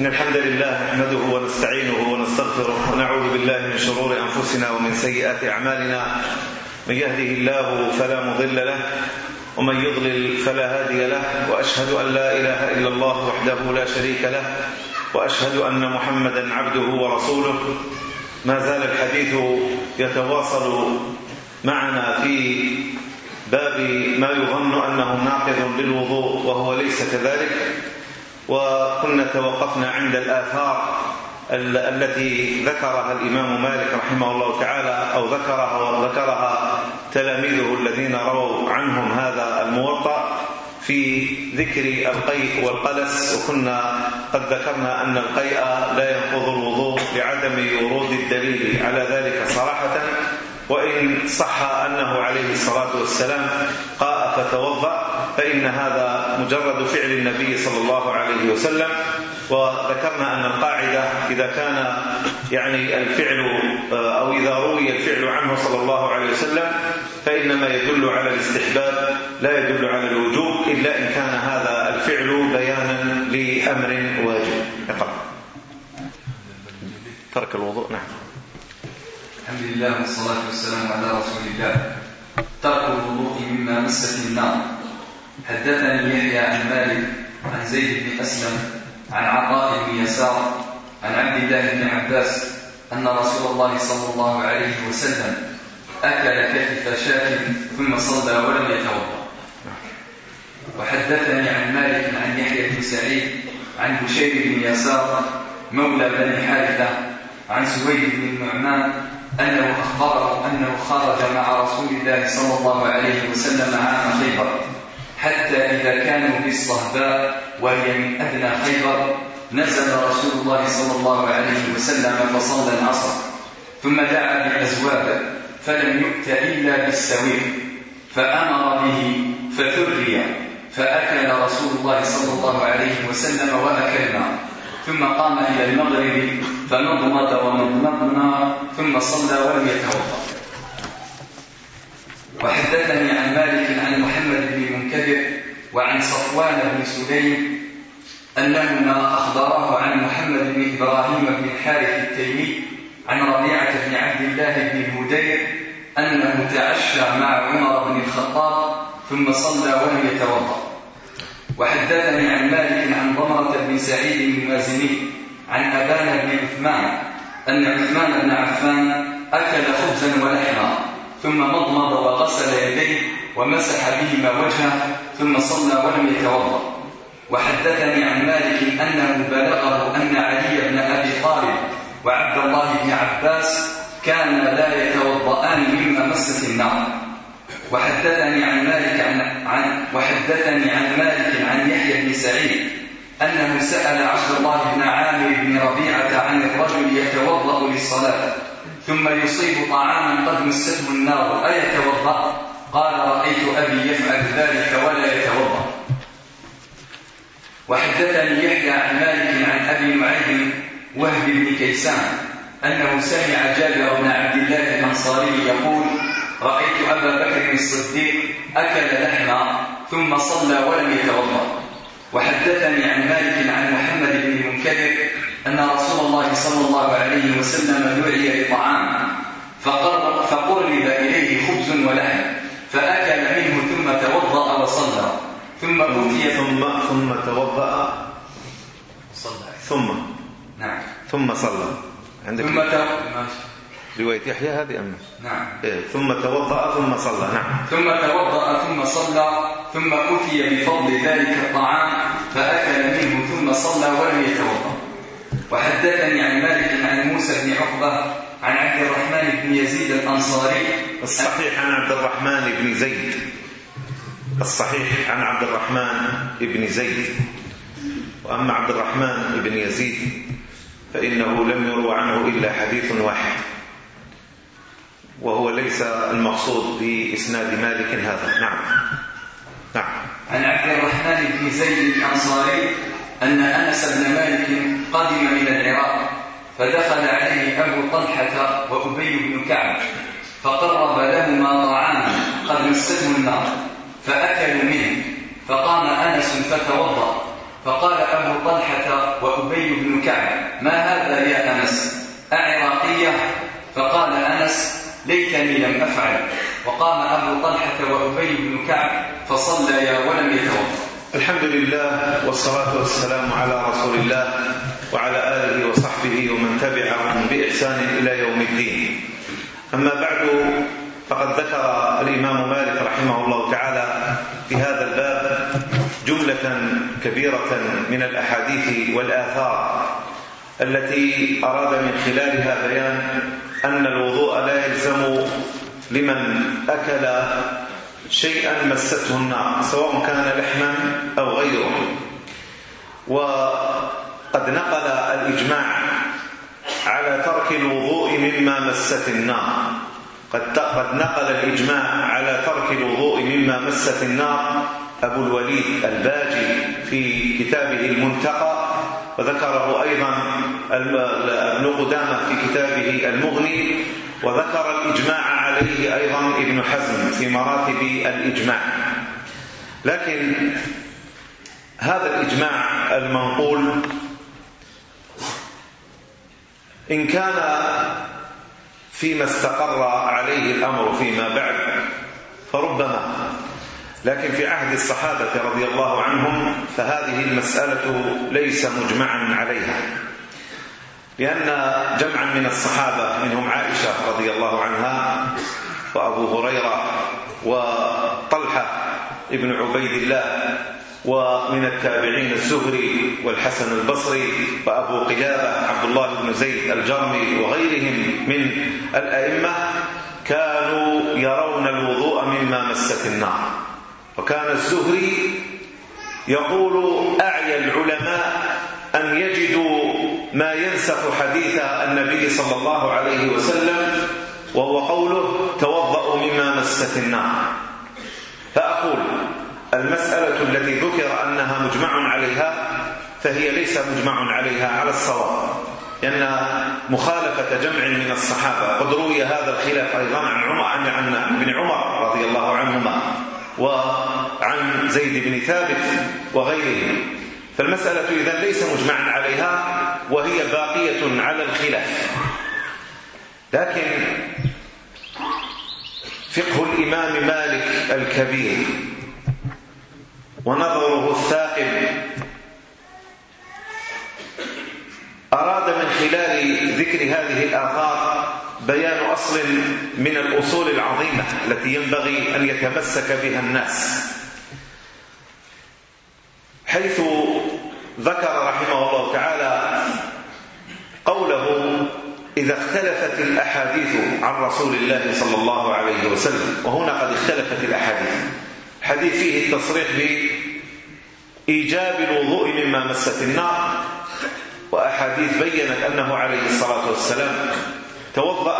إن الحمد لله نحمده ونستعينه ونستغفره ونعوذ بالله من شرور أنفسنا ومن سيئات أعمالنا. من يهده الله فلا مضل له ومن يضلل فلا هادي له وأشهد أن لا إله إلا الله وحده لا شريك له وأشهد أن محمدا عبده ورسوله. ما زال الحديث يتواصل معنا في باب ما يظن أنه ناقض للوضوء وهو ليس كذلك. وكنا توقفنا عند الآثار التي ذكرها الإمام مالك رحمه الله تعالى أو ذكرها وذكرها تلاميذه الذين رووا عنهم هذا الموطأ في ذكر القيء والقلس. وكنا قد ذكرنا أن القيء لا ينقض الوضوء لعدم ورود الدليل. على ذلك صراحة وإن صح أنه عليه الصلاة والسلام قاء فتوضأ فإن هذا مجرد فعل النبي صلى الله عليه وسلم. وذكرنا أن القاعدة إذا كان يعني الفعل آه، أو إذا روي الفعل عنه صلى الله عليه وسلم فإنما يدل على الاستحباب لا يدل على الوجوب إلا إن كان هذا الفعل بيانا لأمر واجب. اقرأ ترك الوضوء نعم. الحمد لله والصلاة والسلام على رسول الله ترك الوضوء مما مست النار حدثني يحيى عن مالك عن زيد بن أسلم عن عطاء بن يسار عن عبد الله بن عباس أن رسول الله صلى الله عليه وسلم أكل كتف شاة ثم صلى ولم يتوضأ وحدثني عن مالك عن يحيى بن سعيد عن بشير بن يسار مولى بني حارثة عن سويد بن النعمان أنه أخبره أنه خرج مع رسول الله صلى الله عليه وسلم عام خيبر. حتى إذا كانوا في الصهباء وهي من أدنى خيبر نزل رسول الله صلى الله عليه وسلم فصلى العصر. ثم دعا بالأزواب فلم يؤت إلا بالسوير فأمر به فثري فأكل رسول الله صلى الله عليه وسلم وأكلنا ثم قام إلى المغرب فنضمت ومضمضنا ثم صلى ولم يتوضأ. وحدثني عن مالك عن محمد بن منكدر وعن صفوان بن سليم أنهما أخبراه عن محمد بن إبراهيم بن الحارث التيمي عن ربيعة بن عبد الله بن هدير أنه تعشى مع عمر بن الخطاب ثم صلى ولم يتوضأ. وحدثني عن مالك عن ضمرة بن سعيد المازني عن أبان بن عثمان أن عثمان بن عفان أكل خبزا ولحما ثم مضمض وغسل يديه ومسح بهما وجهه ثم صلى ولم يتوضأ. وحدثني عن مالك أنه بلغه أن علي بن أبي طالب وعبد الله بن عباس كان لا يتوضأان مما مست النار. وحدثني عن مالك عن, عن وحدثني عن مالك عن يحيى بن سعيد أنه سأل عبد الله بن عامر بن ربيعة عن الرجل يتوضأ للصلاة ثم يصيب طعاما قد مسته النار أيتوضأ؟ قال رأيت أبي يفعل ذلك ولا يتوضأ وحدثني يحيى عن مالك عن أبي نعيم وهب بن كيسان أنه سمع جابر بن عبد الله الأنصاري يقول رأيت أبا بكر الصديق أكل لحما ثم صلى ولم يتوضأ. وحدثني عن مالك عن محمد بن المنكدر أن رسول الله صلى الله عليه وسلم دعي لطعام فقرب إليه خبز ولحم فأكل منه ثم توضأ وصلى. ثم أوتي ثم ثم توضأ. صلى. ثم. نعم. ثم صلى. عندك ثم توضأ. رواية يحيى هذه أم نعم. إيه، ثم توضأ ثم صلى. نعم. ثم توضأ ثم صلى ثم أتي بفضل ذلك الطعام فأكل منه ثم صلى ولم يتوضأ. وحدثني عن مالك عن موسى بن عقبة عن عبد الرحمن بن يزيد الأنصاري. الصحيح عن عبد الرحمن بن زيد. الصحيح عن عبد الرحمن بن زيد. وأما عبد الرحمن بن يزيد فإنه لم يروى عنه إلا حديث واحد. وهو ليس المقصود بإسناد مالك هذا. نعم. نعم. عن عبد الرحمن بن زيد الأنصاري أن أنس بن مالك قدم إلى العراق فدخل عليه أبو طلحة وأبي بن كعب فقرب لهما طعاما قد مسته النار فأكلوا منه فقام أنس فتوضأ فقال أبو طلحة وأبي بن كعب ما هذا يا أنس؟ أعراقية؟ فقال أنس ليتني لم أفعل. وقام أبو طلحة وأبي بن كعب فصلى ولم يتوضأ الحمد لله والصلاة والسلام على رسول الله وعلى آله وصحبه ومن تبعهم بإحسان إلى يوم الدين. أما بعد فقد ذكر الإمام مالك رحمه الله تعالى في هذا الباب جملة كبيرة من الأحاديث والآثار. التي أراد من خلالها بيان أن الوضوء لا يلزم لمن أكل شيئا مسته النار سواء كان لحما أو غيره. وقد نقل الإجماع على ترك الوضوء مما مست النار. قد قد نقل الإجماع على ترك الوضوء مما مست النار. أبو الوليد الباجي في كتابه المنتقى وذكره أيضا ابن قدامة في كتابه المغني وذكر الإجماع عليه أيضا ابن حزم في مراتب الإجماع. لكن هذا الإجماع المنقول إن كان فيما استقر عليه الأمر فيما بعد فربما لكن في عهد الصحابة رضي الله عنهم فهذه المسألة ليس مجمعا عليها. لأن جمعا من الصحابة منهم عائشة رضي الله عنها وأبو هريرة وطلحة ابن عبيد الله ومن التابعين الزهري والحسن البصري وأبو قلابة عبد الله بن زيد الجرمي وغيرهم من الأئمة كانوا يرون الوضوء مما مست النار. وكان الزهري يقول أعيا العلماء أن يجدوا ما ينسخ حديث النبي صلى الله عليه وسلم وهو قوله توضأوا مما مست النار فأقول المسألة التي ذكر أنها مجمع عليها فهي ليس مجمع عليها على الصواب لأن مخالفة جمع من الصحابة قد روي هذا الخلاف أيضا عن عمر عن ابن عمر رضي الله عنهما. وعن زيد بن ثابت وغيره. فالمسألة إذن ليس مجمعا عليها وهي باقية على الخلاف. لكن فقه الإمام مالك الكبير ونظره الثاقب أراد من خلال ذكر هذه الآثار بيان أصل من الأصول العظيمة التي ينبغي أن يتمسك بها الناس. حيث ذكر رحمه الله تعالى قوله إذا اختلفت الأحاديث عن رسول الله صلى الله عليه وسلم وهنا قد اختلفت الأحاديث. حديث فيه التصريح بإيجاب الوضوء مما مست النار وأحاديث بيّنت أنه عليه الصلاة والسلام توضأ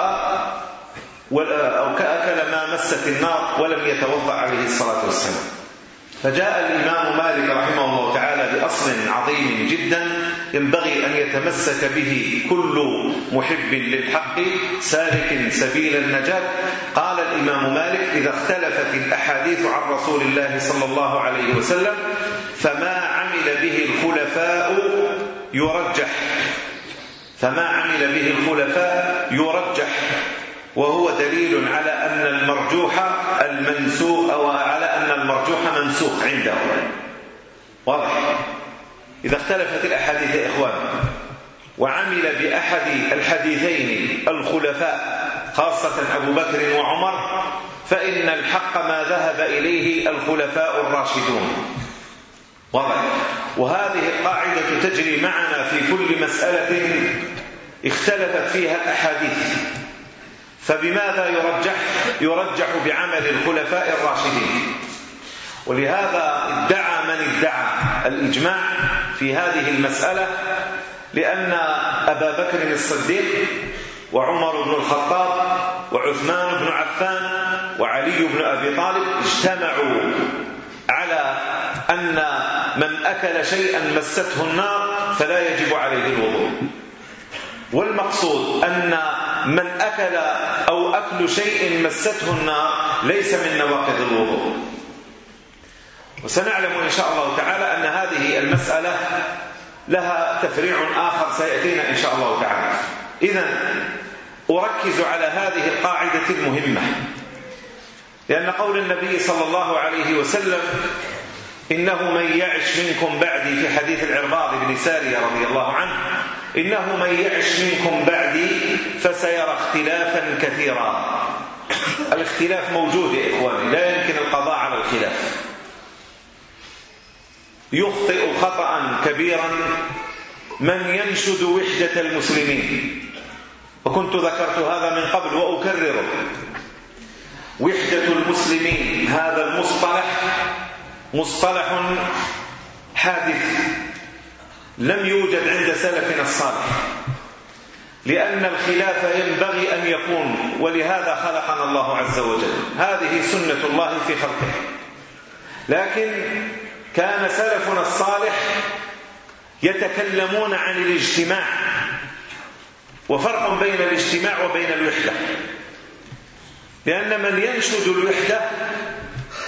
أو كأكل ما مست النار ولم يتوضأ عليه الصلاة والسلام. فجاء الإمام مالك رحمه الله تعالى بأصل عظيم جدا ينبغي أن يتمسك به كل محب للحق سالك سبيل النجاة. قال الإمام مالك إذا اختلفت الأحاديث عن رسول الله صلى الله عليه وسلم فما عمل به الخلفاء يرجح. فما عمل به الخلفاء يرجح وهو دليل على أن المرجوح المنسوخ أو على أن المرجوح منسوخ عنده. واضح؟ إذا اختلفت الأحاديث يا إخوان وعمل بأحد الحديثين الخلفاء خاصة أبو بكر وعمر فإن الحق ما ذهب إليه الخلفاء الراشدون. واضح وهذه القاعدة تجري معنا في كل مسألة اختلفت فيها أحاديث فبماذا يرجح يرجح بعمل الخلفاء الراشدين؟ ولهذا ادعى من ادعى الإجماع في هذه المسألة لأن أبا بكر الصديق وعمر بن الخطاب وعثمان بن عفان وعلي بن أبي طالب اجتمعوا على أن من أكل شيئا مسته النار فلا يجب عليه الوضوء. والمقصود أن من أكل أو أكل شيء مسته النار ليس من نواقض الوضوء. وسنعلم إن شاء الله تعالى أن هذه المسألة لها تفريع آخر سيأتينا إن شاء الله تعالى. إذا أركز على هذه القاعدة المهمة. لأن قول النبي صلى الله عليه وسلم إنه من يعش منكم بعدي في حديث العرباض بن سارية رضي الله عنه. إنه من يعش منكم بعدي فسيرى اختلافا كثيرا. الاختلاف موجود يا إخواني لا يمكن القضاء على الخلاف. يخطئ خطأ كبيرا من ينشد وحدة المسلمين. وكنت ذكرت هذا من قبل وأكرره. وحدة المسلمين هذا المصطلح مصطلح حادث لم يوجد عند سلفنا الصالح لأن الخلاف ينبغي أن يكون ولهذا خلقنا الله عز وجل. هذه سنة الله في خلقه. لكن كان سلفنا الصالح يتكلمون عن الاجتماع وفرق بين الاجتماع وبين الوحدة. لأن من ينشد الوحدة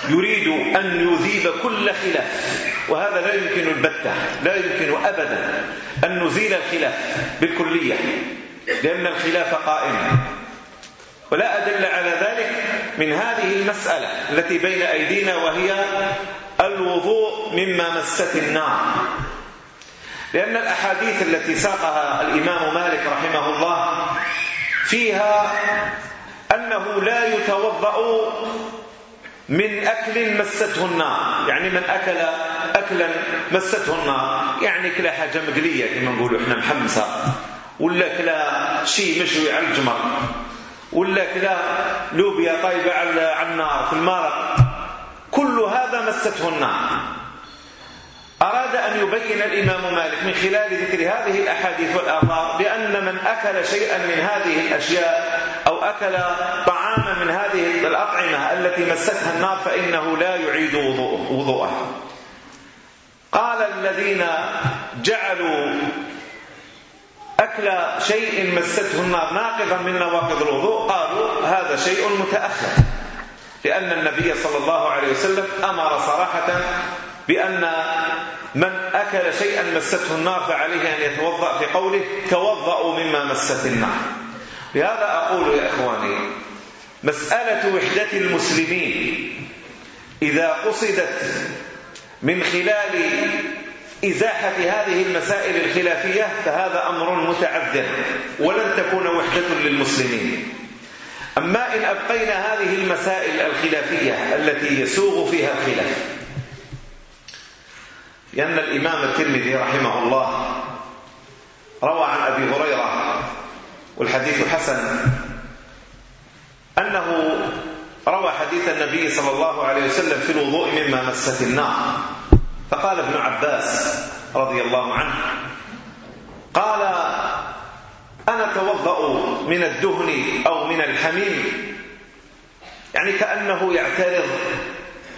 يريد أن يذيب كل خلاف. وهذا لا يمكن البتة لا يمكن أبدا أن نزيل الخلاف بالكلية لأن الخلاف قائم. ولا أدل على ذلك من هذه المسألة التي بين أيدينا وهي الوضوء مما مست النار. لأن الأحاديث التي ساقها الإمام مالك رحمه الله فيها أنه لا يتوضأ من أكل مسته النار. يعني من أكل أكلا مسته النار. يعني كلا حاجة مقلية كما نقولوا إحنا محمسة. ولا كلا شيء مشوي على الجمر. ولا كلا لوبيا طايبة على النار في المارق. كل هذا مسته النار. أراد أن يبين الإمام مالك من خلال ذكر هذه الأحاديث والآثار بأن من أكل شيئا من هذه الأشياء أو أكل طعام من هذه الأطعمة التي مستها النار فإنه لا يعيد وضوءه قال الذين جعلوا أكل شيء مسته النار ناقضا من نواقض الوضوء قالوا هذا شيء متأخر لأن النبي صلى الله عليه وسلم أمر صراحة بأن من أكل شيئا مسته النار فعليه أن يتوضأ في قوله توضأوا مما مست النار. لهذا أقول يا إخواني مسألة وحدة المسلمين. إذا قصدت من خلال إزاحة هذه المسائل الخلافية فهذا أمر متعذر ولن تكون وحدة للمسلمين. أما إن أبقينا هذه المسائل الخلافية التي يسوغ فيها الخلاف. لأن الإمام الترمذي رحمه الله روى عن أبي هريرة والحديث حسن. أنه روى حديث النبي صلى الله عليه وسلم في الوضوء مما مست النار. فقال ابن عباس رضي الله عنه قال أنا توضأ من الدهن أو من الحميم. يعني كأنه يعترض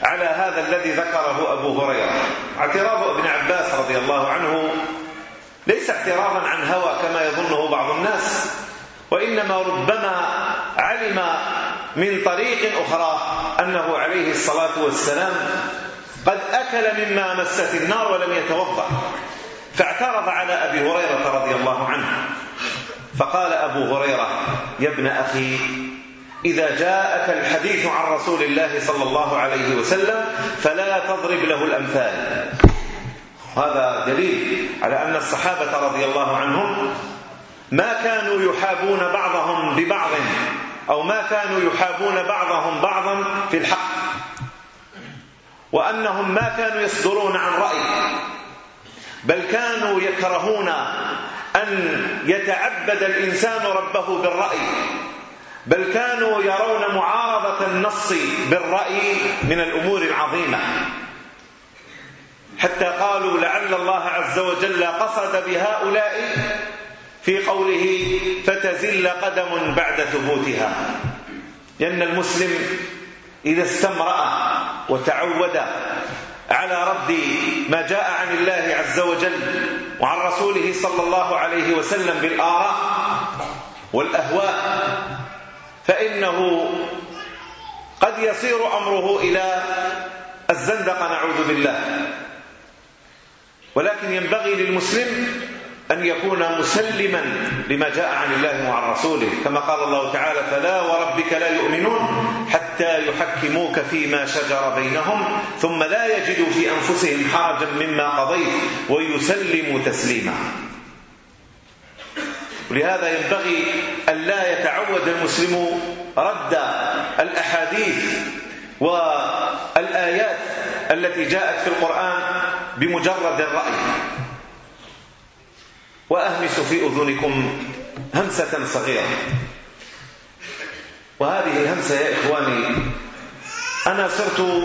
على هذا الذي ذكره أبو هريرة. اعتراض ابن عباس رضي الله عنه ليس اعتراضا عن هوى كما يظنه بعض الناس وإنما ربما علم من طريق أخرى أنه عليه الصلاة والسلام قد أكل مما مست النار ولم يتوضأ فاعترض على أبي هريرة رضي الله عنه. فقال أبو هريرة يا ابن أخي إذا جاءك الحديث عن رسول الله صلى الله عليه وسلم فلا تضرب له الأمثال. هذا دليل على أن الصحابة رضي الله عنهم ما كانوا يحابون بعضهم ببعض أو ما كانوا يحابون بعضهم بعضا في الحق. وأنهم ما كانوا يصدرون عن رأي بل كانوا يكرهون أن يتعبد الإنسان ربه بالرأي بل كانوا يرون معارضة النص بالرأي من الأمور العظيمة. حتى قالوا لعل الله عز وجل قصد بهؤلاء في قوله فتزل قدم بعد ثبوتها. لأن المسلم إذا استمرأ وتعود على رد ما جاء عن الله عز وجل وعن رسوله صلى الله عليه وسلم بالآراء والأهواء فإنه قد يصير أمره إلى الزندق نعوذ بالله. ولكن ينبغي للمسلم أن يكون مسلما لما جاء عن الله وعن رسوله. كما قال الله تعالى فلا وربك لا يؤمنون حتى يحكموك فيما شجر بينهم ثم لا يجدوا في أنفسهم حرجا مما قضيت ويسلموا تسليما. ولهذا ينبغي أن لا يتعود المسلم رد الأحاديث والآيات التي جاءت في القرآن بمجرد الرأي. وأهمس في أذنكم همسة صغيرة. وهذه الهمسة يا إخواني أنا صرت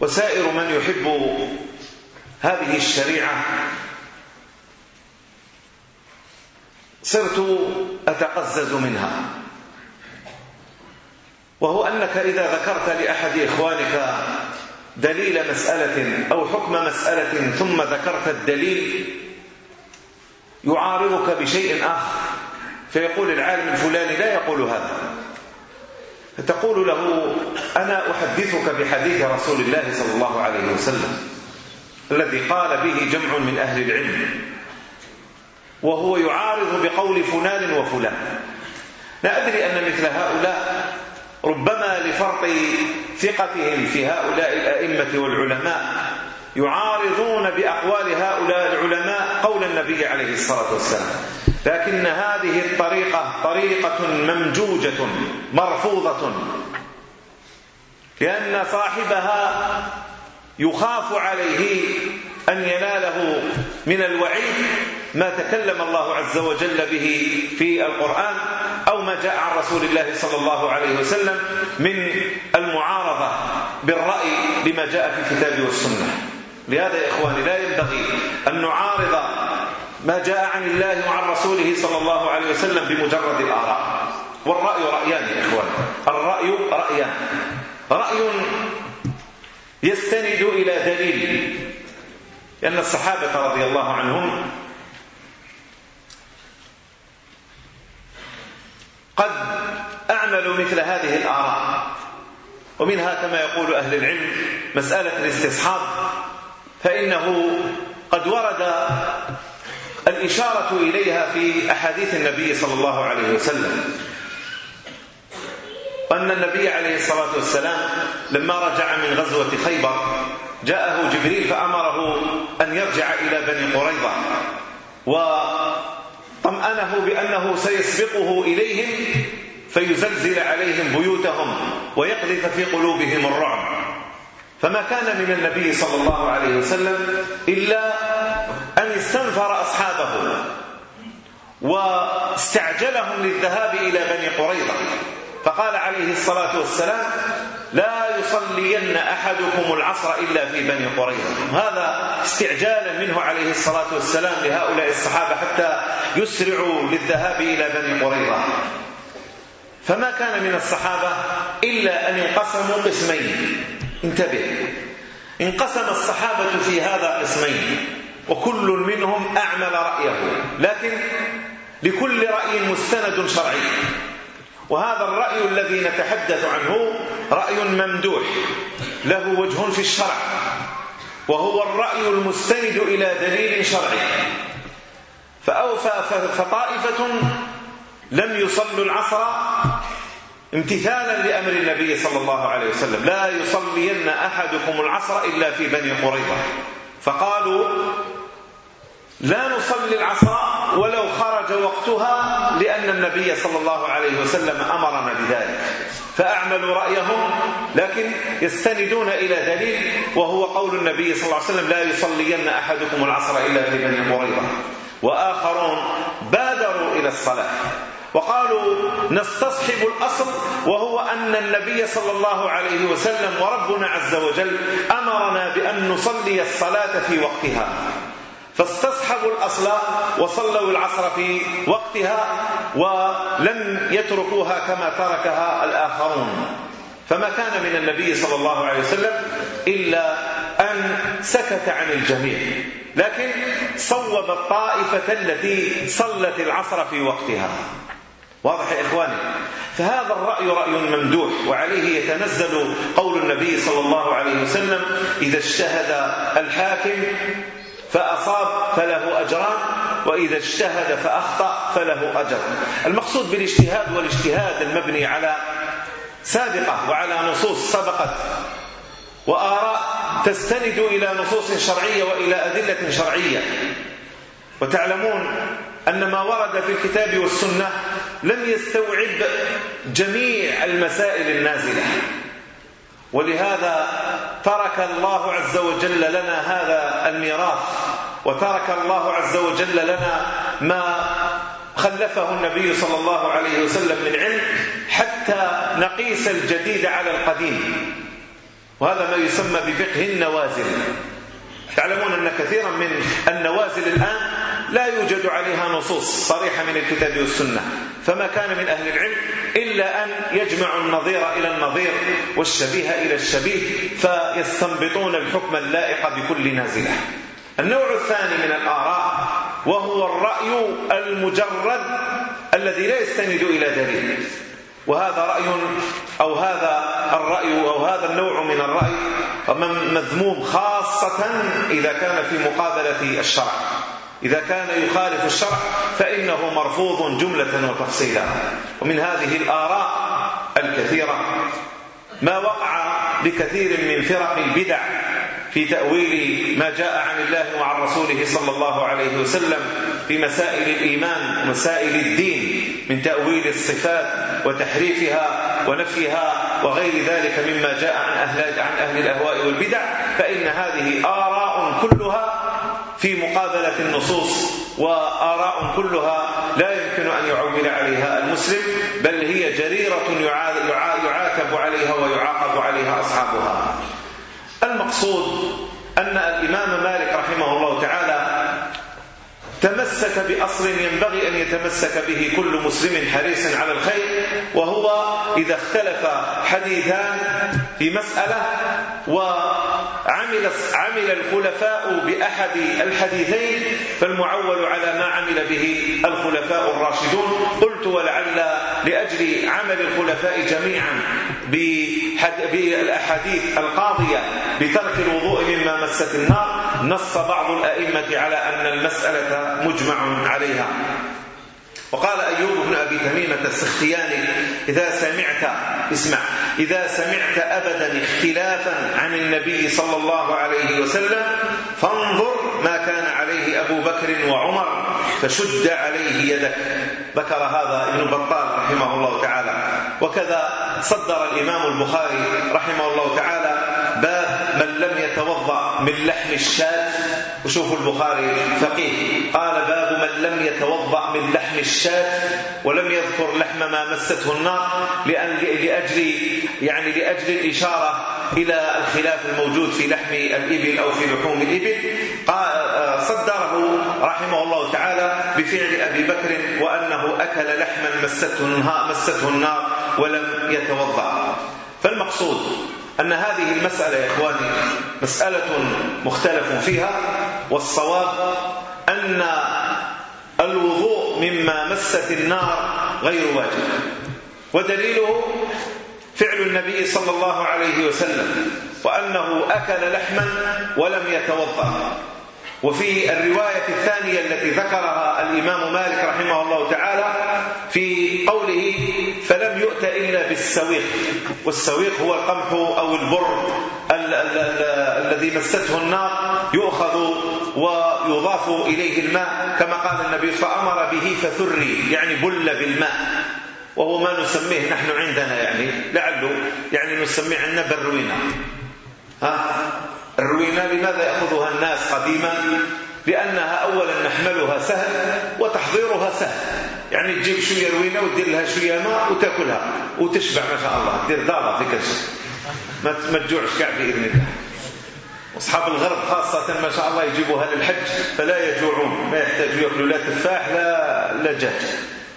وسائر من يحب هذه الشريعة. صرت أتقزز منها. وهو أنك إذا ذكرت لأحد إخوانك دليل مسألة أو حكم مسألة ثم ذكرت الدليل يعارضك بشيء آخر. فيقول العالم الفلاني لا يقول هذا. فتقول له أنا أحدثك بحديث رسول الله صلى الله عليه وسلم الذي قال به جمع من أهل العلم وهو يعارض بقول فلان وفلان. لا أدري أن مثل هؤلاء ربما لفرط ثقتهم في هؤلاء الأئمة والعلماء يعارضون بأقوال هؤلاء العلماء قول النبي عليه الصلاة والسلام. لكن هذه الطريقة طريقة ممجوجة مرفوضة. لأن صاحبها يخاف عليه أن يناله من الوعيد ما تكلم الله عز وجل به في القرآن أو ما جاء عن رسول الله صلى الله عليه وسلم من المعارضة بالرأي بما جاء في الكتاب والسنة. لهذا يا إخواني لا ينبغي أن نعارض ما جاء عن الله وعن رسوله صلى الله عليه وسلم بمجرد الآراء. والرأي رأيان يا إخواني. الرأي رأيان. رأي يستند إلى دليل لأن الصحابة رضي الله عنهم قد أعملوا مثل هذه الآراء. ومنها كما يقول أهل العلم مسألة الاستصحاب. فإنه قد ورد الإشارة إليها في أحاديث النبي صلى الله عليه وسلم. أن النبي عليه الصلاة والسلام لما رجع من غزوة خيبر جاءه جبريل فأمره أن يرجع إلى بني قريضة وطمأنه بأنه سيسبقه إليهم فيزلزل عليهم بيوتهم ويقذف في قلوبهم الرعب. فما كان من النبي صلى الله عليه وسلم إلا أن استنفر أصحابه واستعجلهم للذهاب إلى بني قريظة. فقال عليه الصلاة والسلام لا يصلين أحدكم العصر إلا في بني قريظة. هذا استعجالا منه عليه الصلاة والسلام لهؤلاء الصحابة حتى يسرعوا للذهاب إلى بني قريظة. فما كان من الصحابة إلا أن يقسموا قسمين. انتبه. انقسم الصحابة في هذا قسمين وكل منهم أعمل رأيه لكن لكل رأي مستند شرعي. وهذا الرأي الذي نتحدث عنه رأي ممدوح له وجه في الشرع وهو الرأي المستند إلى دليل شرعي. فأوفى فطائفة لم يصلوا العصر امتثالا لأمر النبي صلى الله عليه وسلم. لا يصلين أحدكم العصر إلا في بني قريظة. فقالوا لا نصلي العصر ولو خرج وقتها لأن النبي صلى الله عليه وسلم أمرنا بذلك. فأعملوا رأيهم لكن يستندون إلى دليل وهو قول النبي صلى الله عليه وسلم لا يصلين أحدكم العصر إلا في بني قريظة. وآخرون بادروا إلى الصلاة. وقالوا نستصحب الأصل وهو أن النبي صلى الله عليه وسلم وربنا عز وجل أمرنا بأن نصلي الصلاة في وقتها. فاستصحبوا الأصل وصلوا العصر في وقتها ولم يتركوها كما تركها الآخرون. فما كان من النبي صلى الله عليه وسلم إلا أن سكت عن الجميع. لكن صوب الطائفة التي صلت العصر في وقتها. واضح يا إخواني؟ فهذا الرأي رأي ممدوح وعليه يتنزل قول النبي صلى الله عليه وسلم إذا اجتهد الحاكم فأصاب فله أجران وإذا اجتهد فأخطأ فله أجر. المقصود بالاجتهاد والاجتهاد المبني على سابقة وعلى نصوص سبقت وآراء تستند إلى نصوص شرعية وإلى أدلة شرعية. وتعلمون أن ما ورد في الكتاب والسنة لم يستوعب جميع المسائل النازلة. ولهذا ترك الله عز وجل لنا هذا الميراث وترك الله عز وجل لنا ما خلفه النبي صلى الله عليه وسلم من علم حتى نقيس الجديد على القديم. وهذا ما يسمى بفقه النوازل. تعلمون أن كثيرا من النوازل الآن لا يوجد عليها نصوص صريحة من الكتاب والسنة. فما كان من أهل العلم إلا أن يجمع النظير إلى النظير والشبيه إلى الشبيه فيستنبطون الحكم اللائق بكل نازلة. النوع الثاني من الآراء وهو الرأي المجرد الذي لا يستند إلى دليل. وهذا رأي أو هذا الرأي أو هذا النوع من الرأي مذموم خاصة إذا كان في مقابلة الشرع. إذا كان يخالف الشرع فإنه مرفوض جملة وتفصيلا. ومن هذه الآراء الكثيرة ما وقع لكثير من فرق البدع في تأويل ما جاء عن الله وعن رسوله صلى الله عليه وسلم في مسائل الإيمان ومسائل الدين من تأويل الصفات وتحريفها ونفيها وغير ذلك مما جاء عن أهل, عن أهل الأهواء والبدع. فإن هذه آراء كلها في مقابلة النصوص وآراء كلها لا يمكن أن يعول عليها المسلم بل هي جريرة يعاتب عليها ويعاقب عليها أصحابها. المقصود أن الإمام مالك رحمه الله تعالى تمام تمسك بأصل ينبغي أن يتمسك به كل مسلم حريص على الخير وهو إذا اختلف حديثان في مسألة وعمل عمل الخلفاء بأحد الحديثين فالمعول على ما عمل به الخلفاء الراشدون قلت ولعل لأجل عمل الخلفاء جميعا بالأحاديث القاضية بترك الوضوء مما مست النار نص بعض الأئمة على أن المسألة مجرد مجمع عليها. وقال أيوب بن أبي تميمة السختياني إذا سمعت اسمع إذا سمعت أبدا اختلافا عن النبي صلى الله عليه وسلم فانظر ما كان عليه أبو بكر وعمر فشد عليه يدك. ذكر هذا ابن بطال رحمه الله تعالى. وكذا صدر الإمام البخاري رحمه الله تعالى باب من لم يتوضأ من لحم الشاذ وشوفوا البخاري فقيه. قال باب من لم يتوضأ من لحم الشاة ولم يذكر لحم ما مسته النار لأن لأجل يعني لأجل الإشارة إلى الخلاف الموجود في لحم الإبل أو في لحوم الإبل. صدره رحمه الله تعالى بفعل أبي بكر وأنه أكل لحما مسته النار ولم يتوضأ. فالمقصود أن هذه المسألة يا إخواني مسألة مختلف فيها والصواب أن الوضوء مما مست النار غير واجب. ودليله فعل النبي صلى الله عليه وسلم وأنه أكل لحما ولم يتوضأ. وفي الرواية الثانية التي ذكرها الإمام مالك رحمه الله تعالى في قوله فلم يؤت إلا بالسويق والسويق هو القمح أو البر الذي مسته النار يؤخذ ويضاف إليه الماء كما قال النبي فأمر به فثري يعني بل بالماء وهو ما نسميه نحن عندنا يعني لعله يعني نسميه عندنا بروينا ها؟ الروينة لماذا يأخذها الناس قديما لأنها أولا نحملها سهل وتحضيرها سهل. يعني تجيب شوية روينة وتدير لها شوية ماء وتأكلها وتشبع ما شاء الله. تدير دارة في كل شيء. ما تجوعش كاع بإذن الله. أصحاب الغرب خاصة ما شاء الله يجيبوها للحج فلا يجوعون. ما يحتاجوا يأكلوا لا تفاح لا لجاج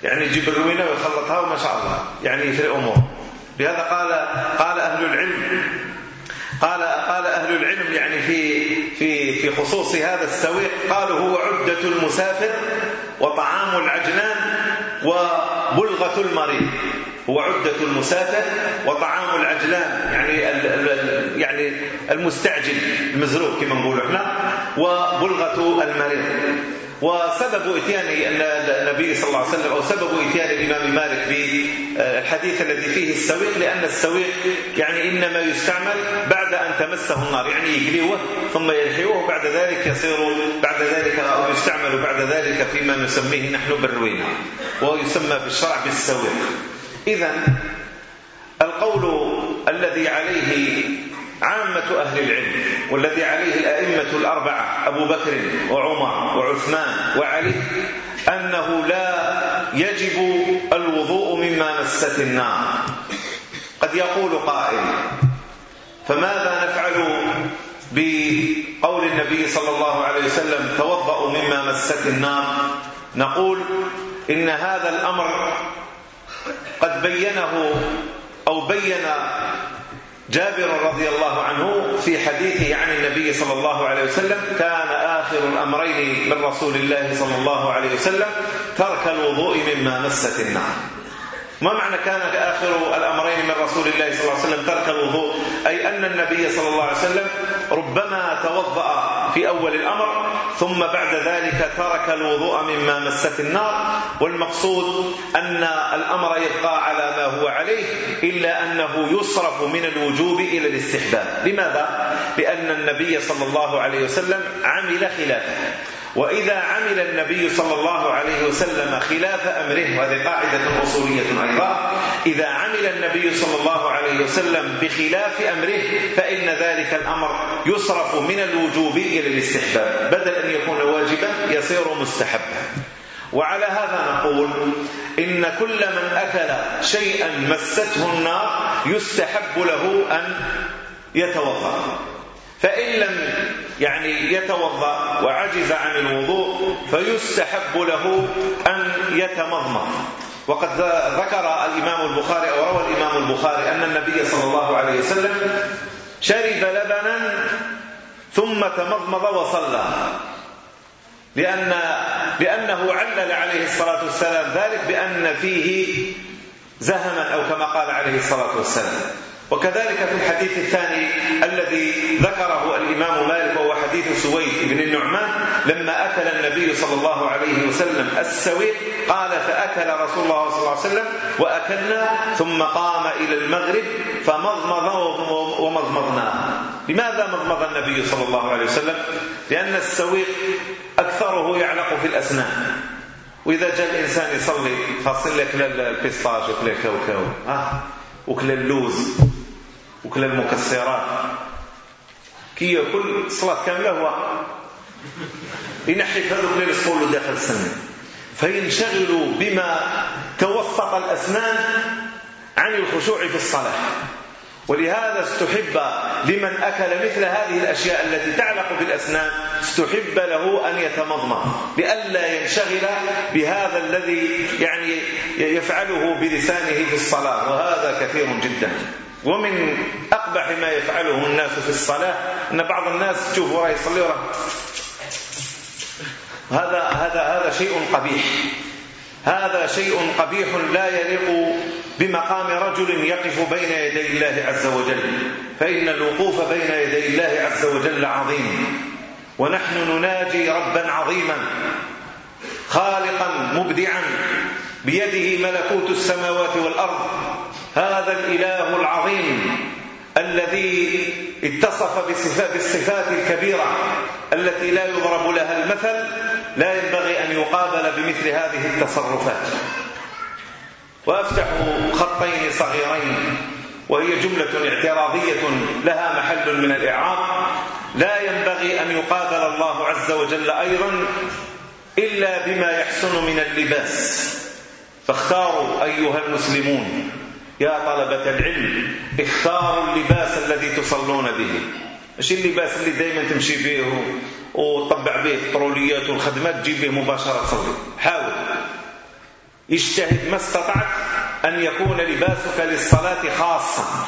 يعني يجيب الروينة ويخلطها وما شاء الله. يعني في الأمور لهذا قال قال أهل العلم قال قال أهل العلم يعني في في في خصوص هذا السويق قالوا هو عدة المسافر وطعام العجلان وبلغة المريض. هو عدة المسافر وطعام العجلان. يعني يعني المستعجل المزروق كما نقولوا إحنا وبلغة المريض. وسبب إتيان النبي صلى الله عليه وسلم أو سبب إتيان الإمام مالك بالحديث الذي فيه السويق لأن السويق يعني إنما يستعمل بعد أن تمسه النار يعني يجلوه ثم يلحوه بعد ذلك يصير بعد ذلك أو يستعمل بعد ذلك فيما نسميه نحن بالروينة ويسمى بالشرع بالسويق. إذا القول الذي عليه عامة أهل العلم والذي عليه الأئمة الأربعة أبو بكر وعمر وعثمان وعلي أنه لا يجب الوضوء مما مست النار. قد يقول قائل فماذا نفعل بقول النبي صلى الله عليه وسلم توضأ مما مست النار؟ نقول إن هذا الأمر قد بينه أو بين جابر رضي الله عنه في حديثه عن النبي صلى الله عليه وسلم كان آخر الأمرين من رسول الله صلى الله عليه وسلم ترك الوضوء مما مست النار. ما معنى كان آخر الأمرين من رسول الله صلى الله عليه وسلم ترك الوضوء؟ أن النبي صلى الله عليه وسلم ربما توضأ في أول الأمر ثم بعد ذلك ترك الوضوء مما مست النار. والمقصود أن الأمر يبقى على ما هو عليه إلا أنه يصرف من الوجوب إلى الاستحباب. لماذا؟ لأن النبي صلى الله عليه وسلم عمل خلافه. وإذا عمل النبي صلى الله عليه وسلم خلاف أمره وهذه قاعدة أصولية أيضا إذا عمل النبي صلى الله عليه وسلم بخلاف أمره فإن ذلك الأمر يصرف من الوجوب إلى الاستحباب بدل أن يكون واجبا يصير مستحبا. وعلى هذا نقول إن كل من أكل شيئا مسته النار يستحب له أن يتوضأ. فإن لم يعني يتوضأ وعجز عن الوضوء فيستحب له أن يتمضمض. وقد ذكر الإمام البخاري أو روى الإمام البخاري أن النبي صلى الله عليه وسلم شرب لبنا ثم تمضمض وصلى. لأن لأنه علل عليه الصلاة والسلام ذلك بأن فيه زهما أو كما قال عليه الصلاة والسلام. وكذلك في الحديث الثاني الذي ذكره الإمام مالك وهو حديث سويد بن النعمان لما أكل النبي صلى الله عليه وسلم السويق قال فأكل رسول الله صلى الله عليه وسلم وأكلنا ثم قام إلى المغرب فمضمض ومضمضنا. لماذا مضمض النبي صلى الله عليه وسلم؟ لأن السويق أكثره يعلق في الأسنان. وإذا جاء الإنسان يصلي فصل لك البيستاج وكلك آه وكل اللوز وكل المكسرات. كي يأكل صلاة كاملة هو ينحي في كل الاسطول داخل السنة. فينشغل بما توسط الأسنان عن الخشوع في الصلاة. ولهذا استحب لمن أكل مثل هذه الأشياء التي تعلق بالأسنان استحب له أن يتمضمض. لئلا ينشغل بهذا الذي يعني يفعله بلسانه في الصلاة وهذا كثير جدا. ومن أقبح ما يفعله الناس في الصلاة أن بعض الناس تشوفوا راه يصلي وراه هذا هذا هذا شيء قبيح. هذا شيء قبيح لا يليق بمقام رجل يقف بين يدي الله عز وجل. فإن الوقوف بين يدي الله عز وجل عظيم. ونحن نناجي ربا عظيما. خالقا مبدعا. بيده ملكوت السماوات والأرض. هذا الإله العظيم الذي اتصف بالصفات الكبيرة. التي لا يضرب لها المثل. لا ينبغي أن يقابل بمثل هذه التصرفات. وأفتح خطين صغيرين وهي جملة اعتراضية لها محل من الإعراب. لا ينبغي أن يقابل الله عز وجل أيضا إلا بما يحسن من اللباس. فاختاروا أيها المسلمون يا طلبة العلم اختاروا اللباس الذي تصلون به. ماشي اللي باس اللي دائما تمشي به وتطبع به البتروليات والخدمات تجيب به مباشره صلي حاول اجتهد ما استطعت ان يكون لباسك للصلاه خاصا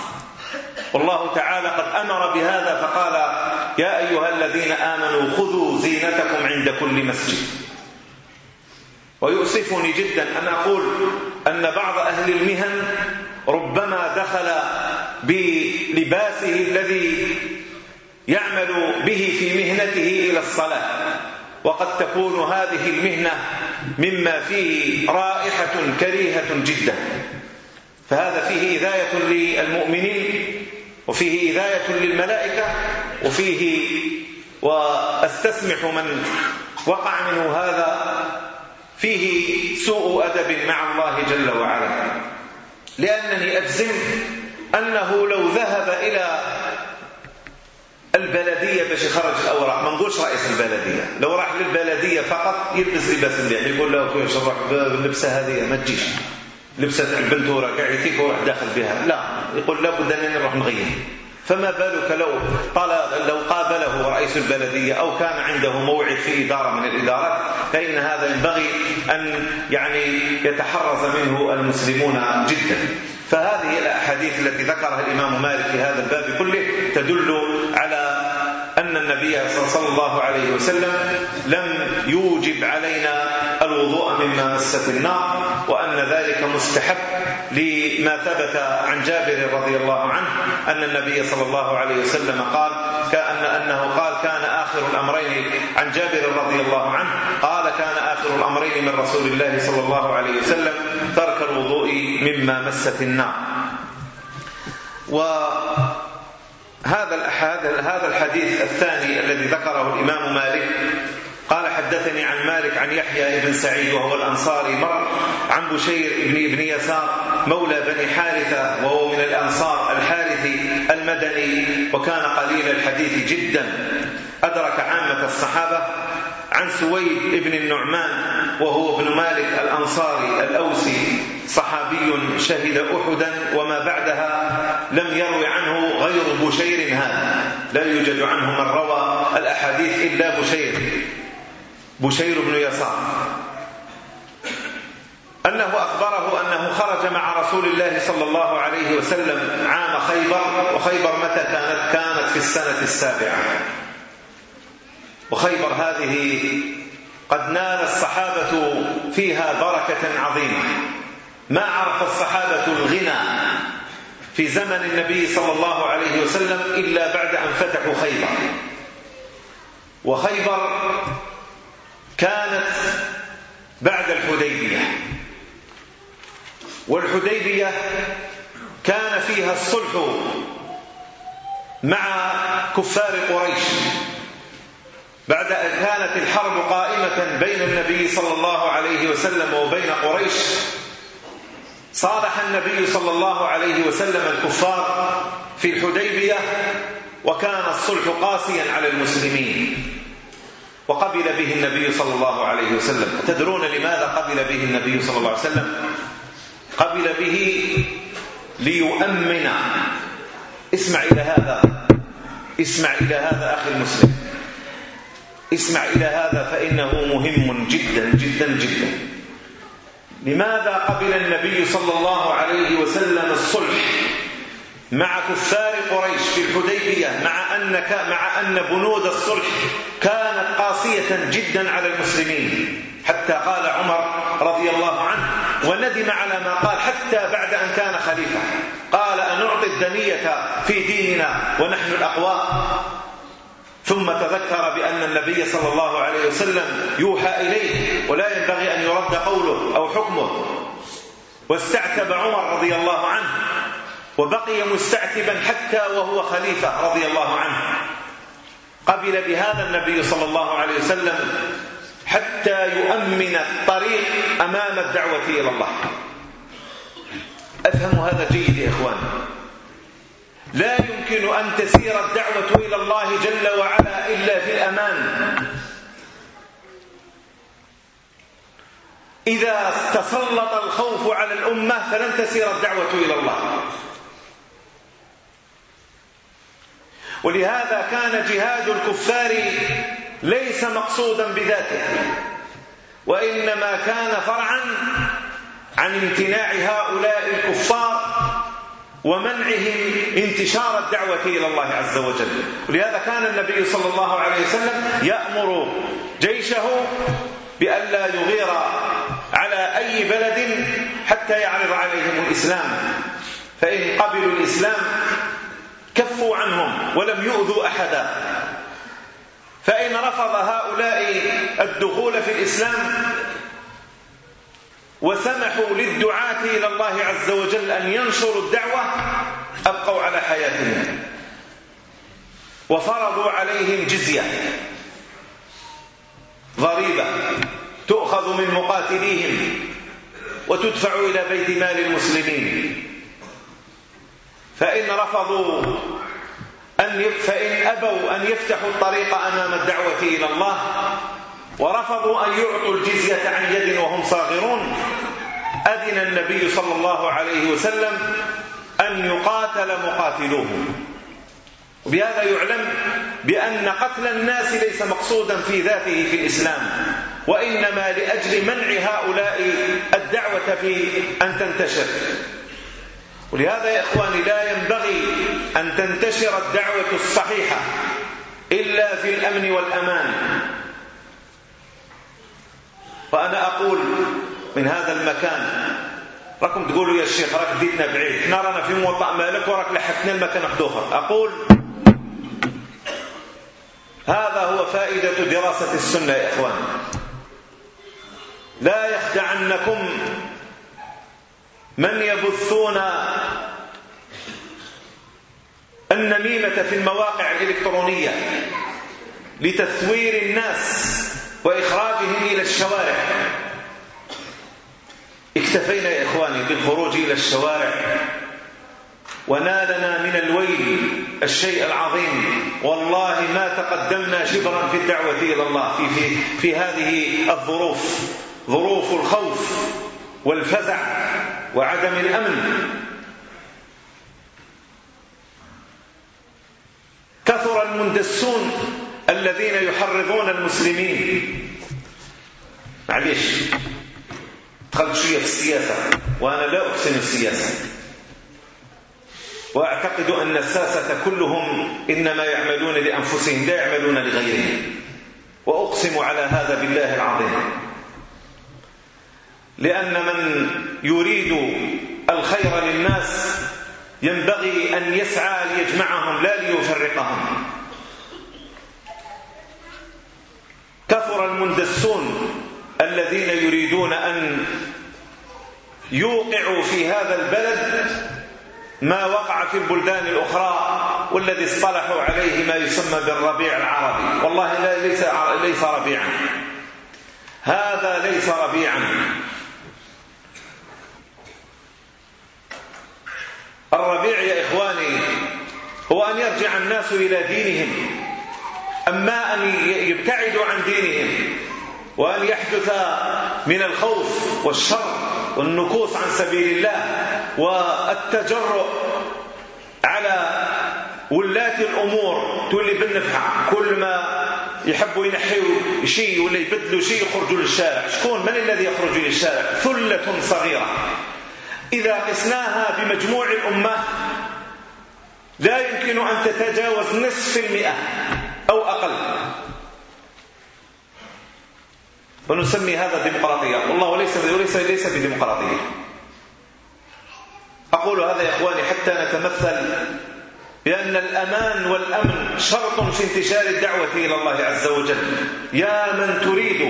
والله تعالى قد أمر بهذا فقال يا ايها الذين امنوا خذوا زينتكم عند كل مسجد ويؤسفني جدا ان أقول ان بعض أهل المهن ربما دخل بلباسه الذي يعمل به في مهنته إلى الصلاة. وقد تكون هذه المهنة مما فيه رائحة كريهة جدا. فهذا فيه إذاية للمؤمنين وفيه إذاية للملائكة وفيه وأستسمح من وقع منه هذا فيه سوء أدب مع الله جل وعلا. لأنني أجزم أنه لو ذهب إلى البلدية باش يخرج الأوراق. ما نقولش رئيس البلدية. لو راح للبلدية فقط يلبس لباس مليح. يقول له خويا شرح باللبسة هذه؟ ما تجيش. لبسة تاع البنت وراك وروح وراح داخل بها. لا. يقول لابد أنني نروح نغير. فما بالك لو طلب لو قابله رئيس البلدية أو كان عنده موعد في إدارة من الإدارات فإن هذا ينبغي أن يعني يتحرز منه المسلمون جدا. فهذه الأحاديث التي ذكرها الإمام مالك في هذا الباب كله تدل على أن النبي صلى الله عليه وسلم لم يوجب علينا الوضوء مما مست النار وأن ذلك مستحب لما ثبت عن جابر رضي الله عنه أن النبي صلى الله عليه وسلم قال كأن أنه قال كان آخر الأمرين عن جابر رضي الله عنه قال كان أحضر الأمرين من رسول الله صلى الله عليه وسلم ترك الوضوء مما مست النار. وهذا هذا الحديث الثاني الذي ذكره الإمام مالك قال حدثني عن مالك عن يحيى بن سعيد وهو الأنصاري مر عن بشير بن ابن يسار مولى بني حارثة وهو من الأنصار الحارثي المدني وكان قليل الحديث جدا. أدرك عامة الصحابة عن سويد بن النعمان وهو ابن مالك الأنصاري الأوسي صحابي شهد أحدا وما بعدها لم يروي عنه غير بشير هذا. لا يوجد عنه من روى الأحاديث إلا بشير. بشير بن يسار. أنه أخبره أنه خرج مع رسول الله صلى الله عليه وسلم عام خيبر وخيبر متى كانت؟ كانت في السنة السابعة. وخيبر هذه قد نال الصحابة فيها بركة عظيمة. ما عرف الصحابة الغنى في زمن النبي صلى الله عليه وسلم إلا بعد أن فتحوا خيبر. وخيبر كانت بعد الحديبية. والحديبية كان فيها الصلح مع كفار قريش. بعد أن كانت الحرب قائمة بين النبي صلى الله عليه وسلم وبين قريش صالح النبي صلى الله عليه وسلم الكفار في الحديبية وكان الصلح قاسيا على المسلمين. وقبل به النبي صلى الله عليه وسلم. تدرون لماذا قبل به النبي صلى الله عليه وسلم؟ قبل به ليؤمن. اسمع إلى هذا. اسمع إلى هذا أخي المسلم. اسمع إلى هذا فإنه مهم جدا جدا جدا. لماذا قبل النبي صلى الله عليه وسلم الصلح مع كفار قريش في الحديبية مع أن, مع أن بنود الصلح كانت قاسية جدا على المسلمين؟ حتى قال عمر رضي الله عنه وندم على ما قال حتى بعد أن كان خليفة. قال أنعطي الدنية في ديننا ونحن الأقوى؟ ثم تذكر بأن النبي صلى الله عليه وسلم يوحى إليه ولا ينبغي أن يرد قوله أو حكمه. واستعتب عمر رضي الله عنه وبقي مستعتبا حتى وهو خليفة رضي الله عنه. قبل بهذا النبي صلى الله عليه وسلم حتى يؤمن الطريق أمام الدعوة إلى الله. أفهم هذا جيد يا إخواني لا يمكن أن تسير الدعوة إلى الله جل وعلا إلا في الأمان إذا تسلط الخوف على الأمة فلن تسير الدعوة إلى الله. ولهذا كان جهاد الكفار ليس مقصودا بذاته وإنما كان فرعا عن امتناع هؤلاء الكفار ومنعهم انتشار الدعوة إلى الله عز وجل. ولهذا كان النبي صلى الله عليه وسلم يأمر جيشه بألا يغير على أي بلد حتى يعرض عليهم الإسلام. فإن قبلوا الإسلام كفوا عنهم ولم يؤذوا أحدا. فإن رفض هؤلاء الدخول في الإسلام وسمحوا للدعاة إلى الله عز وجل أن ينشروا الدعوة أبقوا على حياتهم. وفرضوا عليهم جزية ضريبة تؤخذ من مقاتليهم وتدفع إلى بيت مال المسلمين. فإن رفضوا أن فإن أبوا أن يفتحوا الطريق أمام الدعوة إلى الله ورفضوا أن يعطوا الجزية عن يد وهم صاغرون. أذن النبي صلى الله عليه وسلم أن يقاتل مقاتلوه. وبهذا يعلم بأن قتل الناس ليس مقصودا في ذاته في الإسلام وإنما لأجل منع هؤلاء الدعوة في أن تنتشر. ولهذا يا إخواني لا ينبغي أن تنتشر الدعوة الصحيحة إلا في الأمن والأمان. وأنا أقول من هذا المكان. راكم تقولوا يا شيخ راك ديتنا بعيد. حنا رانا في موطع مالك وراك لحقتنا المكان واحد آخر. أقول هذا هو فائدة دراسة السنة يا إخوان. لا يخدعنكم من يبثون النميمة في المواقع الإلكترونية لتثوير الناس. وإخراجهم إلى الشوارع. اكتفينا يا إخواني بالخروج إلى الشوارع. ونالنا من الويل الشيء العظيم. والله ما تقدمنا شبرا في الدعوة إلى الله. في, في, في هذه الظروف. ظروف الخوف والفزع وعدم الأمن. كثر المندسون الذين يحرضون المسلمين. معليش. دخلت شوية في السياسة وأنا لا أحسن السياسة. وأعتقد أن الساسة كلهم إنما يعملون لأنفسهم لا يعملون لغيرهم. وأقسم على هذا بالله العظيم. لأن من يريد الخير للناس ينبغي أن يسعى ليجمعهم لا ليفرقهم. كثر المندسون الذين يريدون أن يوقعوا في هذا البلد ما وقع في البلدان الأخرى والذي اصطلحوا عليه ما يسمى بالربيع العربي. والله لا ليس, ليس ربيعا. هذا ليس ربيعا. الربيع يا إخواني هو أن يرجع الناس إلى دينهم. أما أن يبتعدوا عن دينهم وأن يحدث من الخوف والشر والنكوص عن سبيل الله والتجرؤ على ولاة الأمور تولي بالنفع. كل ما يحبوا ينحيوا شيء ولا يبدلوا شيء يخرجوا للشارع. شكون؟ من الذي يخرج للشارع؟ ثلة صغيرة. إذا قسناها بمجموع الأمة لا يمكن أن تتجاوز نصف المئة. أو أقل. ونسمي هذا ديمقراطية والله ليس ليس ليس بديمقراطية. أقول هذا يا إخواني حتى نتمثل بأن الأمان والأمن شرط في انتشار الدعوة إلى الله عز وجل. يا من تريد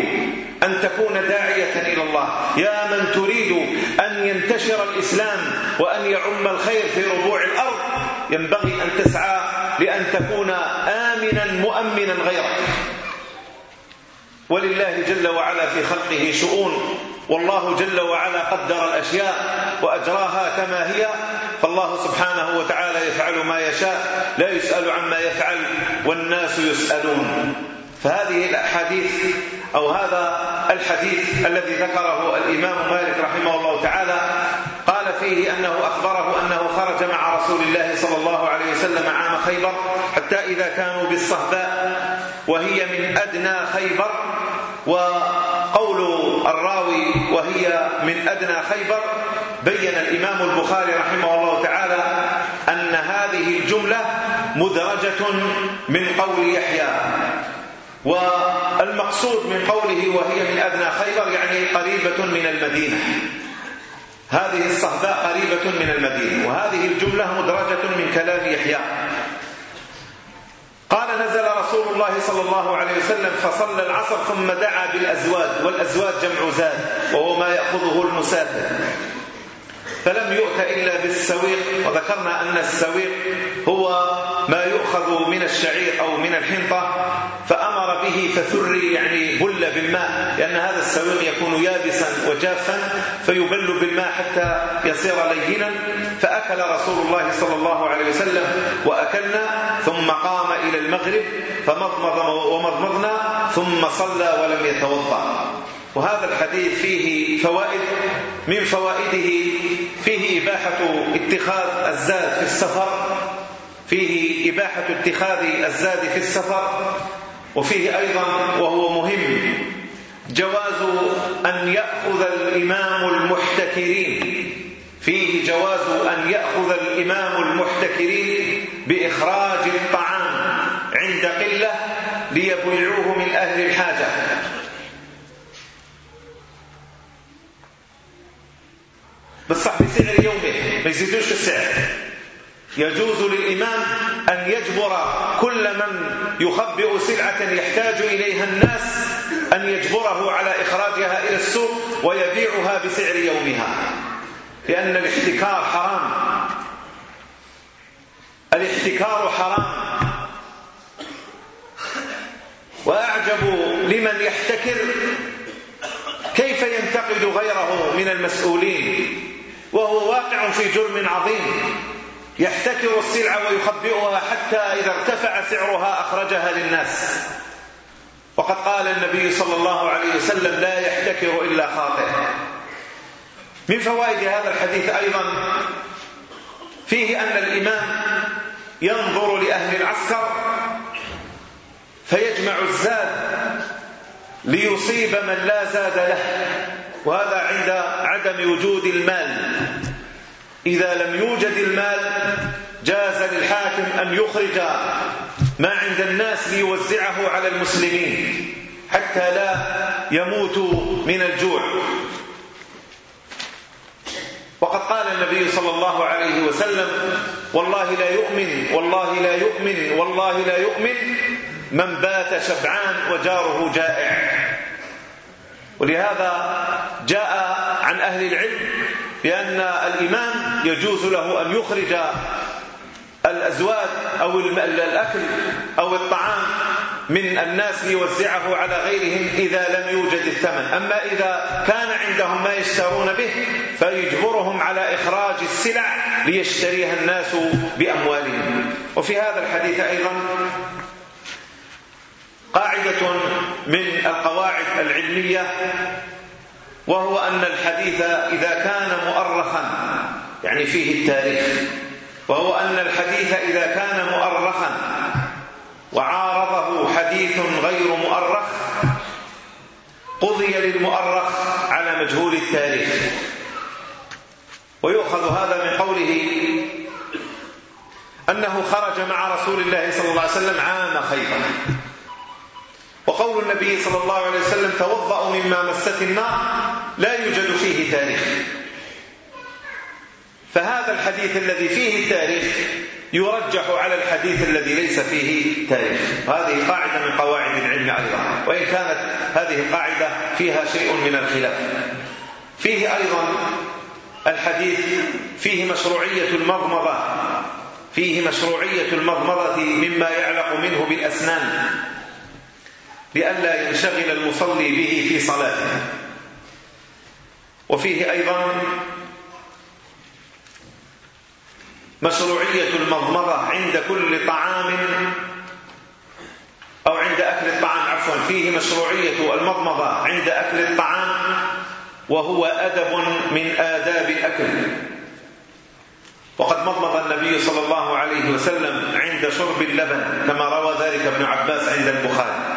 أن تكون داعية إلى الله. يا من تريد أن ينتشر الإسلام وأن يعم الخير في ربوع الأرض. ينبغي أن تسعى لأن تكون آمن مؤمنا مؤمنا غيره. ولله جل وعلا في خلقه شؤون. والله جل وعلا قدر الأشياء وأجراها كما هي. فالله سبحانه وتعالى يفعل ما يشاء لا يسأل عما يفعل والناس يسألون. فهذه الأحاديث أو هذا الحديث الذي ذكره الإمام مالك رحمه الله تعالى قال فيه أنه أخبره أنه خرج مع رسول الله صلى الله عليه وسلم عام خيبر حتى إذا كانوا بالصهباء وهي من أدنى خيبر وقول الراوي وهي من أدنى خيبر بين الإمام البخاري رحمه الله تعالى أن هذه الجملة مدرجة من قول يحيى والمقصود من قوله وهي من أدنى خيبر يعني قريبة من المدينة. هذه الصهداء قريبة من المدينة وهذه الجملة مدرجة من كلام يحيى. قال نزل رسول الله صلى الله عليه وسلم فصلى العصر ثم دعا بالأزواد والأزواد جمع زاد وهو ما يأخذه المسافر. فلم يؤت إلا بالسويق وذكرنا أن السويق هو ما يؤخذ من الشعير أو من الحنطة فأمر به فثري يعني بل بالماء لأن هذا السويق يكون يابسا وجافا فيبل بالماء حتى يصير لينا فأكل رسول الله صلى الله عليه وسلم وأكلنا ثم قام إلى المغرب فمضمض ومضمضنا ثم صلى ولم يتوضأ. وهذا الحديث فيه فوائد من فوائده فيه إباحة اتخاذ الزاد في السفر فيه إباحة اتخاذ الزاد في السفر وفيه أيضا وهو مهم جواز أن يأخذ الإمام المحتكرين فيه جواز أن يأخذ الإمام المحتكرين بإخراج الطعام عند قلة ليبيعوه من أهل الحاجة. بالصح بسعر يومه ما يزيدوش السعر. يجوز للإمام أن يجبر كل من يخبئ سلعة يحتاج إليها الناس أن يجبره على إخراجها إلى السوق ويبيعها بسعر يومها. لأن الاحتكار حرام. الاحتكار حرام. وأعجب لمن يحتكر كيف ينتقد غيره من المسؤولين. وهو واقع في جرم عظيم. يحتكر السلع ويخبئها حتى إذا ارتفع سعرها أخرجها للناس. وقد قال النبي صلى الله عليه وسلم لا يحتكر إلا خاطئ. من فوائد هذا الحديث أيضا فيه أن الإمام ينظر لأهل العسكر فيجمع الزاد ليصيب من لا زاد له. وهذا عند عدم وجود المال. إذا لم يوجد المال جاز للحاكم أن يخرج ما عند الناس ليوزعه على المسلمين حتى لا يموتوا من الجوع. وقد قال النبي صلى الله عليه وسلم والله لا يؤمن والله لا يؤمن والله لا يؤمن من بات شبعان وجاره جائع. ولهذا جاء عن أهل العلم بأن الإمام يجوز له أن يخرج الأزواج أو الأكل أو الطعام من الناس ليوزعه على غيرهم إذا لم يوجد الثمن. أما إذا كان عندهم ما يشترون به فيجبرهم على إخراج السلع ليشتريها الناس بأموالهم. وفي هذا الحديث أيضا من القواعد العلمية وهو أن الحديث إذا كان مؤرخا يعني فيه التاريخ وهو أن الحديث إذا كان مؤرخا وعارضه حديث غير مؤرخ قضي للمؤرخ على مجهول التاريخ. ويؤخذ هذا من قوله أنه خرج مع رسول الله صلى الله عليه وسلم عام خيبر. وقول النبي صلى الله عليه وسلم توضأ مما مست النار لا يوجد فيه تاريخ. فهذا الحديث الذي فيه التاريخ يرجح على الحديث الذي ليس فيه تاريخ. هذه قاعدة من قواعد العلم أيضا. وإن كانت هذه القاعدة فيها شيء من الخلاف. فيه أيضا الحديث فيه مشروعية المضمضة. فيه مشروعية المضمضة مما يعلق منه بالأسنان. لئلا ينشغل المصلي به في صلاته. وفيه أيضا مشروعية المضمضة عند كل طعام أو عند أكل الطعام عفوا فيه مشروعية المضمضة عند أكل الطعام وهو أدب من آداب الأكل. وقد مضمض النبي صلى الله عليه وسلم عند شرب اللبن كما روى ذلك ابن عباس عند البخاري.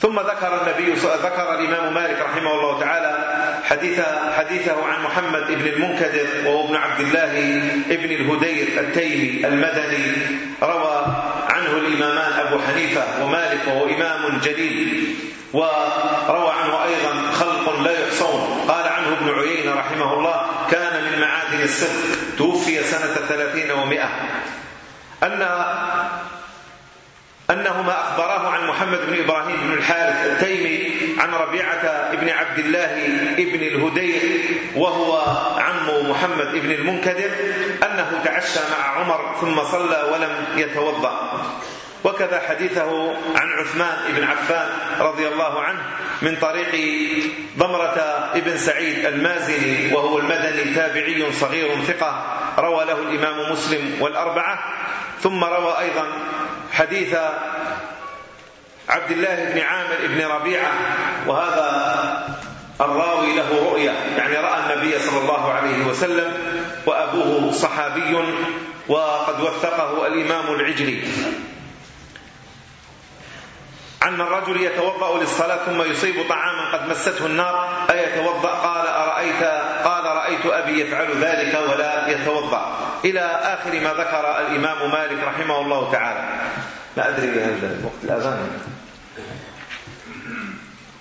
ثم ذكر النبي ذكر الإمام مالك رحمه الله تعالى حديث حديثه عن محمد بن المنكدر وهو ابن عبد الله بن الهدير التيمي المدني روى عنه الإمامان أبو حنيفة ومالك وهو إمام جليل وروى عنه أيضا خلق لا يحصون. قال عنه ابن عيينة رحمه الله كان من معادن الصدق توفي سنة ثلاثين ومئة. أن أنهما أخبراه عن محمد بن إبراهيم بن الحارث التيمي عن ربيعة بن عبد الله بن الهدير وهو عم محمد بن المنكدر أنه تعشى مع عمر ثم صلى ولم يتوضأ. وكذا حديثه عن عثمان بن عفان رضي الله عنه من طريق ضمرة بن سعيد المازني وهو المدني تابعي صغير ثقة روى له الإمام مسلم والأربعة ثم روى أيضا حديث عبد الله بن عامر بن ربيعة وهذا الراوي له رؤية يعني رأى النبي صلى الله عليه وسلم وأبوه صحابي وقد وثقه الإمام العجلي. أن الرجل يتوضأ للصلاة ثم يصيب طعاما قد مسته النار. أي يتوضأ؟ قال أرأيت؟ قال رأيت أبي يفعل ذلك ولا يتوضأ. إلى آخر ما ذكر الإمام مالك رحمه الله تعالى. لا أدري بهذا الوقت الأذان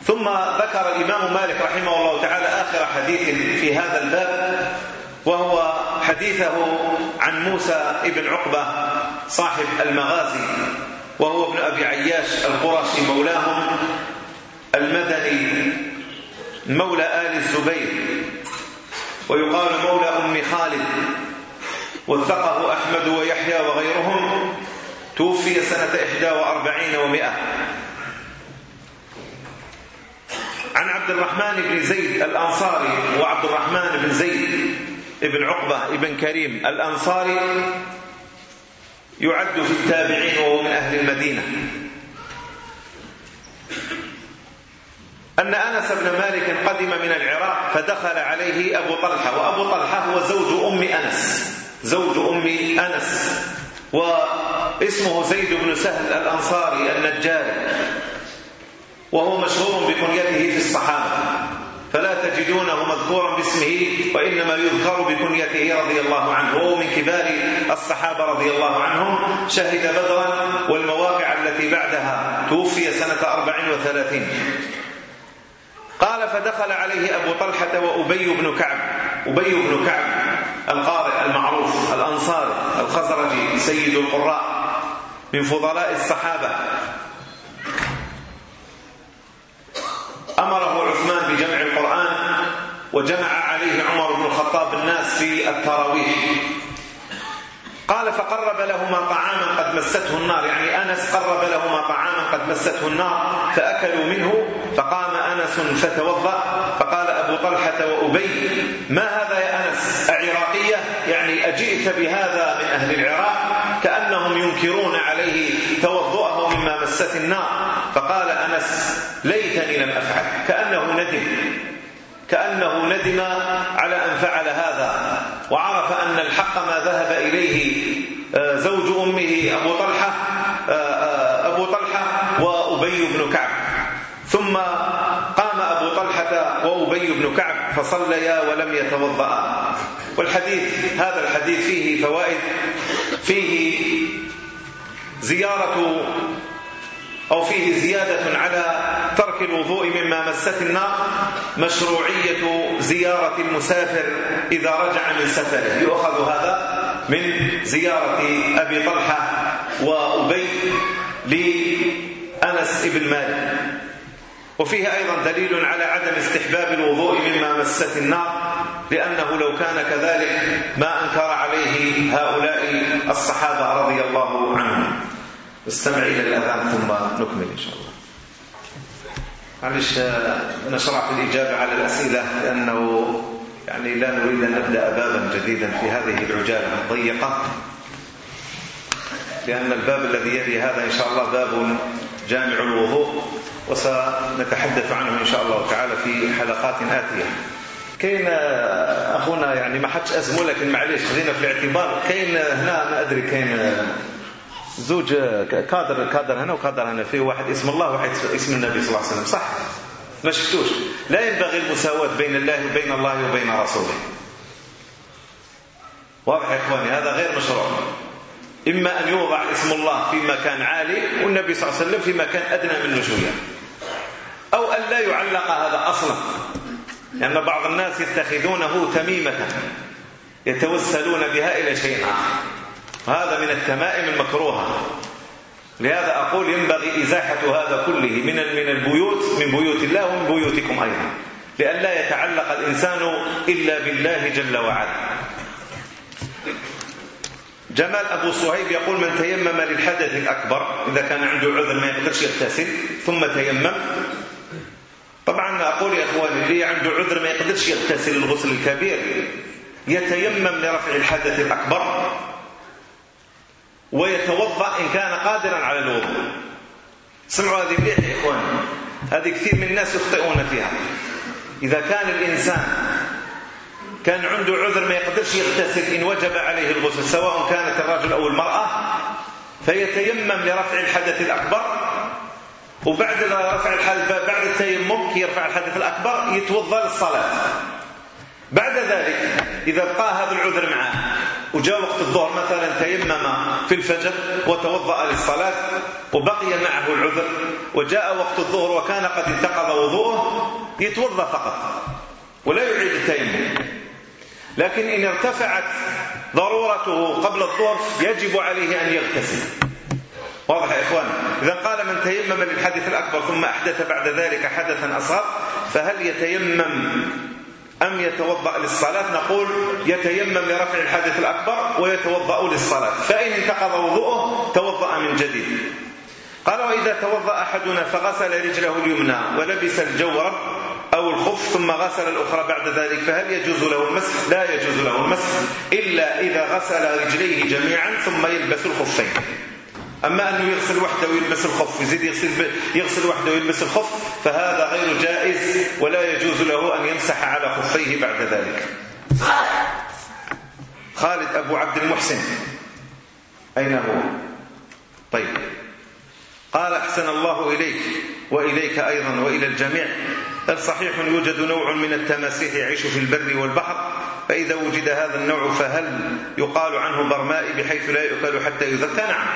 ثم ذكر الإمام مالك رحمه الله تعالى آخر حديث في هذا الباب وهو حديثه عن موسى ابن عقبة صاحب المغازي. وهو ابن أبي عياش القرشي مولاهم المدني مولى آل الزبير ويقال مولى أم خالد وثقه أحمد ويحيى وغيرهم توفي سنة 41 و100 عن عبد الرحمن بن زيد الأنصاري وعبد الرحمن بن زيد ابن عقبة ابن كريم الأنصاري يعد في التابعين وهو من أهل المدينة. أن أنس بن مالك قدم من العراق فدخل عليه أبو طلحة وأبو طلحة هو زوج أم أنس. زوج أم أنس. واسمه زيد بن سهل الأنصاري النجاري. وهو مشهور بكنيته في الصحابة. فلا تجدونه مذكورا باسمه وإنما يذكر بكنيته رضي الله عنه وهو من كبار الصحابة رضي الله عنهم. شهد بدرا والمواقع التي بعدها توفي سنة 34 قال فدخل عليه أبو طلحة وأبي بن كعب. أبي بن كعب القارئ المعروف الأنصار الخزرجي سيد القراء من فضلاء الصحابة. أمره عثمان بجمع القرآن وجمع عليه عمر بن الخطاب الناس في التراويح. قال فقرب لهما طعاما قد مسته النار. يعني أنس قرب لهما طعاما قد مسته النار فأكلوا منه فقام أنس فتوضأ. فقال أبو طلحة وأبي ما هذا يا أنس؟ أعراقية؟ يعني أجئت بهذا من أهل العراق؟ كأنهم ينكرون عليه توضؤه مما مست النار. فقال أنس ليتني لم أفعل. كأنه ندم. كأنه ندم على أن فعل هذا. وعرف أن الحق ما ذهب إليه آه، زوج أمه أبو طلحة آه، آه، أبو طلحة وأبي بن كعب. ثم قام أبو طلحة وأبي بن كعب فصليا ولم يتوضأ والحديث هذا الحديث فيه فوائد فيه زيارة أو فيه زيادة على ترك الوضوء مما مست النار مشروعية زيارة المسافر إذا رجع من سفره. يؤخذ هذا من زيارة أبي طلحة وأبي لأنس بن مالك. وفيه أيضا دليل على عدم استحباب الوضوء مما مست النار لأنه لو كان كذلك ما أنكر عليه هؤلاء الصحابة رضي الله عنهم. استمع إلى الأذان ثم نكمل إن شاء الله. معلش نشرح الإجابة على الأسئلة لأنه يعني لا نريد أن نبدأ بابا جديدا في هذه العجالة الضيقة. لأن الباب الذي يلي هذا إن شاء الله باب جامع الوضوء. وسنتحدث عنهم إن شاء الله تعالى في حلقات آتية. كاين اخونا آه، يعني ما حدش ازمه لكن معليش خذينا في الاعتبار. كاين هنا ما أدري كاين آه، زوج آه، كادر كادر هنا وكادر هنا. فيه واحد اسم الله وواحد اسم النبي صلى الله عليه وسلم. صح؟ ما شفتوش. لا ينبغي المساواة بين الله وبين الله وبين رسوله. واضح يا إخواني هذا غير مشروع. إما أن يوضع اسم الله في مكان عالي والنبي صلى الله عليه وسلم في مكان أدنى منه شوية أو أن لا يعلق هذا أصلا. لأن بعض الناس يتخذونه تميمة يتوسلون بها إلى شيء آخر. وهذا من التمائم المكروهة. لهذا أقول ينبغي إزاحة هذا كله من من البيوت من بيوت الله ومن بيوتكم أيضا. لأن لا يتعلق الإنسان إلا بالله جل وعلا. جمال أبو صهيب يقول من تيمم للحدث الأكبر إذا كان عنده عذر ما يقدرش يغتسل ثم تيمم طبعا أقول يا أخواني اللي عنده عذر ما يقدرش يغتسل الغسل الكبير. يتيمم لرفع الحدث الأكبر. ويتوضأ إن كان قادرا على الوضوء. سمعوا هذه مليح يا إخواني. هذه كثير من الناس يخطئون فيها. إذا كان الإنسان كان عنده عذر ما يقدرش يغتسل إن وجب عليه الغسل سواء كانت الرجل أو المرأة فيتيمم لرفع الحدث الأكبر. وبعد رفع الحدث بعد التيمم كي يرفع الحدث الأكبر يتوضأ للصلاة. بعد ذلك إذا بقى هذا العذر معاه وجاء وقت الظهر مثلا تيمم في الفجر وتوضأ للصلاة وبقي معه العذر وجاء وقت الظهر وكان قد انتقض وضوءه يتوضأ فقط ولا يعيد التيمم. لكن إن ارتفعت ضرورته قبل الظهر يجب عليه أن يغتسل. واضح يا إخوان. إذا قال من تيمم للحدث الأكبر ثم أحدث بعد ذلك حدثا أصغر فهل يتيمم أم يتوضأ للصلاة؟ نقول يتيمم لرفع الحدث الأكبر ويتوضأ للصلاة. فإن انتقض وضوءه توضأ من جديد. قال وإذا توضأ أحدنا فغسل رجله اليمنى ولبس الجورب أو الخف ثم غسل الأخرى بعد ذلك فهل يجوز له المسح؟ لا يجوز له المسح إلا إذا غسل رجليه جميعا ثم يلبس الخفين. أما أنه يغسل وحده ويلبس الخف يزيد يغسل, يغسل وحده ويلبس الخف فهذا غير جائز ولا يجوز له أن يمسح على خفيه بعد ذلك. خالد أبو عبد المحسن. أين هو؟ طيب. قال أحسن الله إليك وإليك أيضا وإلى الجميع. الصحيح يوجد نوع من التماسيح يعيش في البر والبحر؟ فإذا وجد هذا النوع فهل يقال عنه برمائي بحيث لا يؤكل حتى يذكى نعم.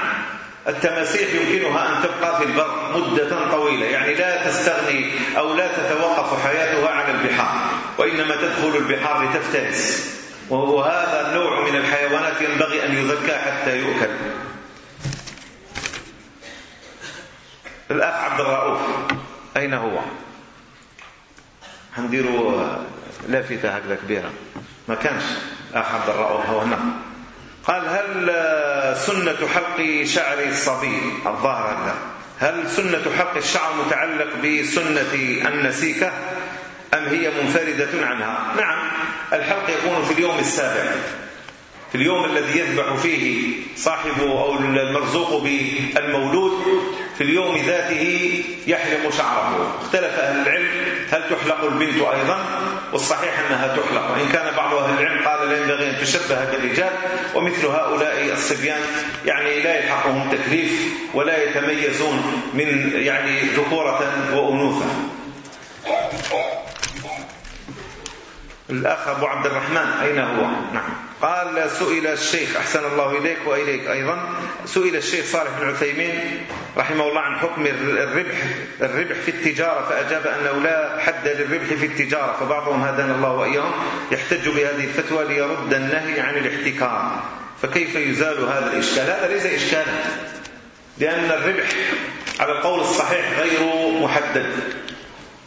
التماسيح يمكنها أن تبقى في البر مدة طويلة. يعني لا تستغني أو لا تتوقف حياتها عن البحار وإنما تدخل البحار لتفترس. وهذا النوع من الحيوانات ينبغي أن يذكى حتى يؤكل. الأخ عبد الرؤوف أين هو؟ هنديروا لافتة هكذا كبيرة. ما كانش أخ عبد الرؤوف هو هنا. قال هل سنة حلق شعر الصبي؟ الظاهر هذا هل سنة حلق الشعر متعلق بسنة النسيكة؟ أم هي منفردة عنها؟ نعم الحلق يكون في اليوم السابع. في اليوم الذي يذبح فيه صاحب أو المرزوق بالمولود في اليوم ذاته يحلق شعره. اختلف أهل العلم هل تحلق البنت أيضا؟ والصحيح أنها تحلق. وإن كان بعض أهل العلم قال لا ينبغي أن تشبه بالرجال ومثل هؤلاء الصبيان يعني لا يلحقهم تكليف ولا يتميزون من يعني ذكورة وأنوثة. الأخ أبو عبد الرحمن أين هو؟ نعم. قال سئل الشيخ أحسن الله إليك وإليك أيضا. سئل الشيخ صالح بن عثيمين رحمه الله عن حكم الربح الربح في التجارة فأجاب أنه لا حد للربح في التجارة فبعضهم هدانا الله وإياهم يحتج بهذه الفتوى ليرد النهي عن الاحتكار. فكيف يزال هذا الإشكال؟ هذا ليس إشكالا لأن الربح على القول الصحيح غير محدد.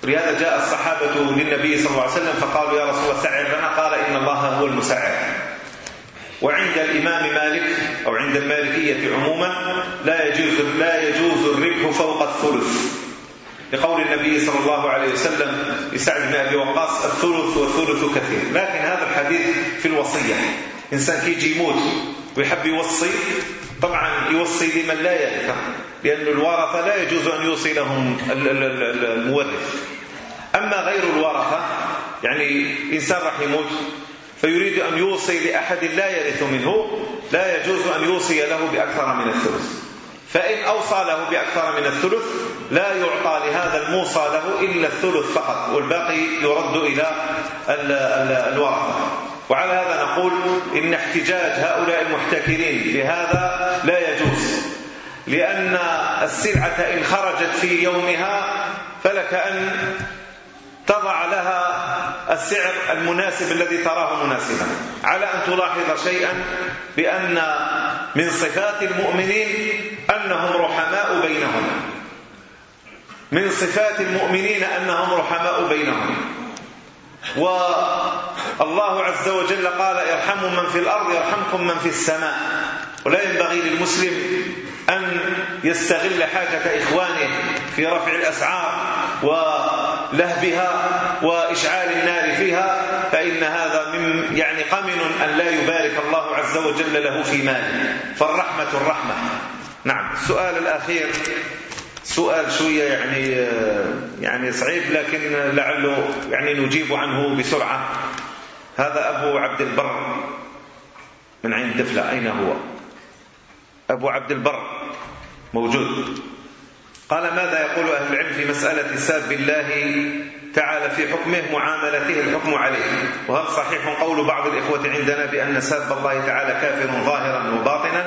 ولهذا جاء الصحابة للنبي صلى الله عليه وسلم فقالوا يا رسول الله سعر لنا قال إن الله هو المسعر وعند الإمام مالك أو عند المالكية عموما لا يجوز لا يجوز الربح فوق الثلث. لقول النبي صلى الله عليه وسلم لسعد بن أبي وقاص الثلث والثلث كثير. لكن هذا الحديث في الوصية. إنسان كيجي يموت ويحب يوصي طبعا يوصي لمن لا ينفع لأن الورثة لا يجوز أن يوصي لهم المورث. أما غير الورثة يعني إنسان رح يموت فيريد أن يوصي لأحد لا يرث منه لا يجوز أن يوصي له بأكثر من الثلث. فإن أوصى له بأكثر من الثلث لا يعطى لهذا الموصى له إلا الثلث فقط والباقي يرد إلى الورثة. وعلى هذا نقول إن احتجاج هؤلاء المحتكرين لهذا لا يجوز. لأن السلعة إن خرجت في يومها فلك أن تضع لها السعر المناسب الذي تراه مناسبا. على أن تلاحظ شيئا بأن من صفات المؤمنين أنهم رحماء بينهم. من صفات المؤمنين أنهم رحماء بينهم. والله عز وجل قال ارحموا من في الأرض يرحمكم من في السماء ولا ينبغي للمسلم أن يستغل حاجة إخوانه في رفع الأسعار ولهبها وإشعال النار فيها فإن هذا من يعني قمن أن لا يبارك الله عز وجل له في ماله فالرحمة الرحمة. نعم. السؤال الأخير سؤال شوية يعني يعني صعيب لكن لعله يعني نجيب عنه بسرعة. هذا أبو عبد البر. من عين دفلة. أين هو؟ أبو عبد البر. موجود. قال ماذا يقول أهل العلم في مسألة ساب الله تعالى في حكمه معاملته الحكم عليه؟ وهل صحيح قول بعض الإخوة عندنا بأن ساب الله تعالى كافر ظاهرا وباطنا؟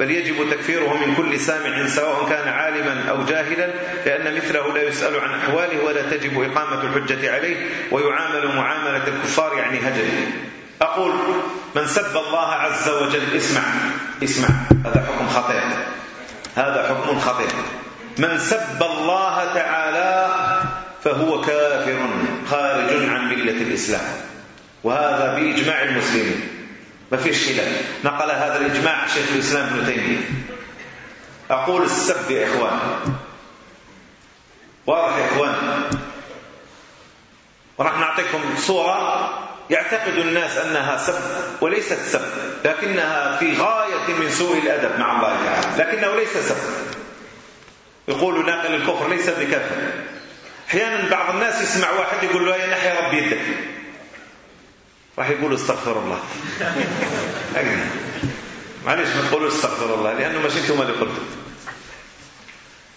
بل يجب تكفيره من كل سامع سواء كان عالما جاهلا لأن مثله لا يسأل عن أحواله ولا تجب إقامة الحجة عليه ويعامل معاملة الكفار يعني هجره أقول من سب الله عز وجل اسمع اسمع هذا حكم خطير. هذا حكم خطير. من سب الله تعالى فهو كافر خارج عن ملة الإسلام. وهذا بإجماع المسلمين. ما فيش خلاف. نقل هذا الإجماع شيخ الإسلام ابن تيمية. أقول السب يا إخوان. واضح يا إخوان. وراح نعطيكم صورة. يعتقد الناس أنها سب وليست سب لكنها في غاية من سوء الأدب مع الله تعالى. لكنه ليس سب يقول ناقل الكفر ليس بكفر أحيانا بعض الناس يسمع واحد يقول له يا نحيا ربي يدك. راح يقول استغفر الله. معلش ما تقولوا استغفر الله لأنه مش أنتم اللي قلتم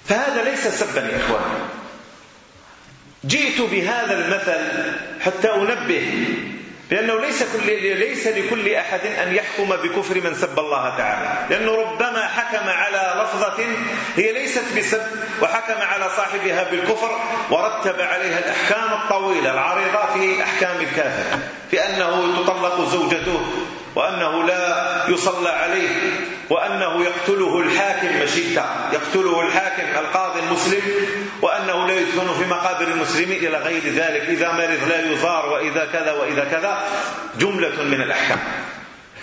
فهذا ليس سبا يا إخوان. جئت بهذا المثل حتى أنبه لأنه ليس, كل ليس لكل أحد أن يحكم بكفر من سب الله تعالى. لأنه ربما حكم على لفظة هي ليست بسب وحكم على صاحبها بالكفر ورتب عليها الأحكام الطويلة العريضة في أحكام الكافر في أنه تطلق زوجته وأنه لا يصلى عليه وأنه يقتله الحاكم مشيتا يقتله الحاكم القاضي المسلم وأنه لا يدفن في مقابر المسلمين إلى غير ذلك إذا مرض لا يزار وإذا كذا وإذا كذا جملة من الأحكام.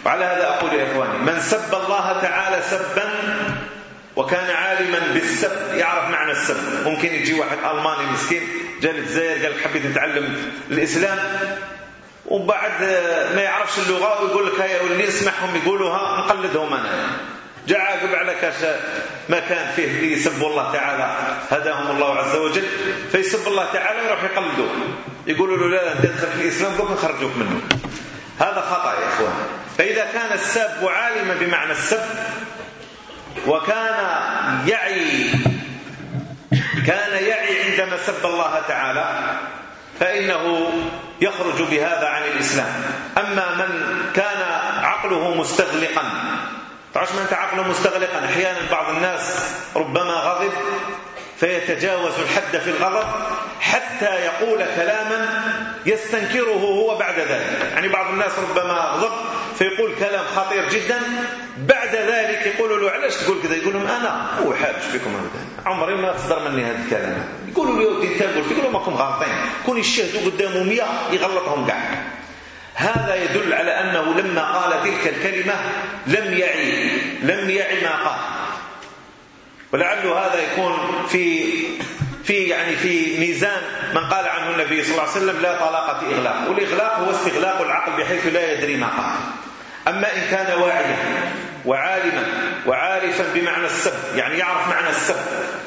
وعلى هذا أقول يا إخواني من سب الله تعالى سبا وكان عالما بالسب يعرف معنى السب. ممكن يجي واحد ألماني مسكين جالت زير قال حبيت نتعلم الإسلام وبعد ما يعرفش اللغة ويقول لك هيا واللي يسمعهم يقولوها نقلدهم أنا. جاء عاقب على كاش مكان فيه اللي يسبوا الله تعالى هداهم الله عز وجل فيسب الله تعالى يروح يقلدوه. يقولوا له لا لا تدخل في الإسلام دوك نخرجوك منه. هذا خطأ يا إخوان. فإذا كان السب عالما بمعنى السب وكان يعي كان يعي عندما سب الله تعالى فإنه يخرج بهذا عن الإسلام. أما من كان عقله مستغلقا تعرفش من أنت عقله مستغلقا؟ أحيانا بعض الناس ربما غضب فيتجاوز الحد في الغضب حتى يقول كلاما يستنكره هو بعد ذلك. يعني بعض الناس ربما غضب فيقول كلام خطير جدا بعد ذلك يقولوا له علاش تقول كذا؟ يقول لهم أنا هو حابش بكم ابدا عمري ما تصدر مني هذا الكلام. يقولوا له ودي انت تقول ما ماكم غالطين كون يشهدوا قدامه 100 يغلطهم كاع. هذا يدل على أنه لما قال تلك الكلمة لم يعي لم يعي ما قال. ولعل هذا يكون في في يعني في ميزان من قال عنه النبي صلى الله عليه وسلم لا طلاق في إغلاق. والإغلاق هو استغلاق العقل بحيث لا يدري ما قال. أما إن كان واعيا وعالما وعارفا بمعنى السب يعني يعرف معنى السب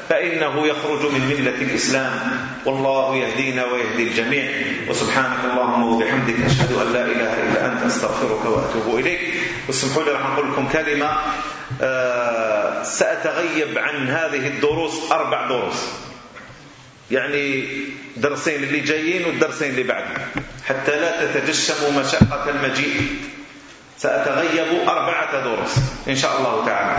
فإنه يخرج من ملة الإسلام. والله يهدينا ويهدي الجميع. وسبحانك اللهم وبحمدك أشهد أن لا إله إلا أنت أستغفرك وأتوب إليك. واسمحوا لي راح أقول لكم كلمة. آه، سأتغيب عن هذه الدروس أربع دروس. يعني درسين اللي جايين والدرسين اللي بعدهم حتى لا تتجشموا مشقة المجيء. سأتغيب أربعة دروس إن شاء الله تعالى.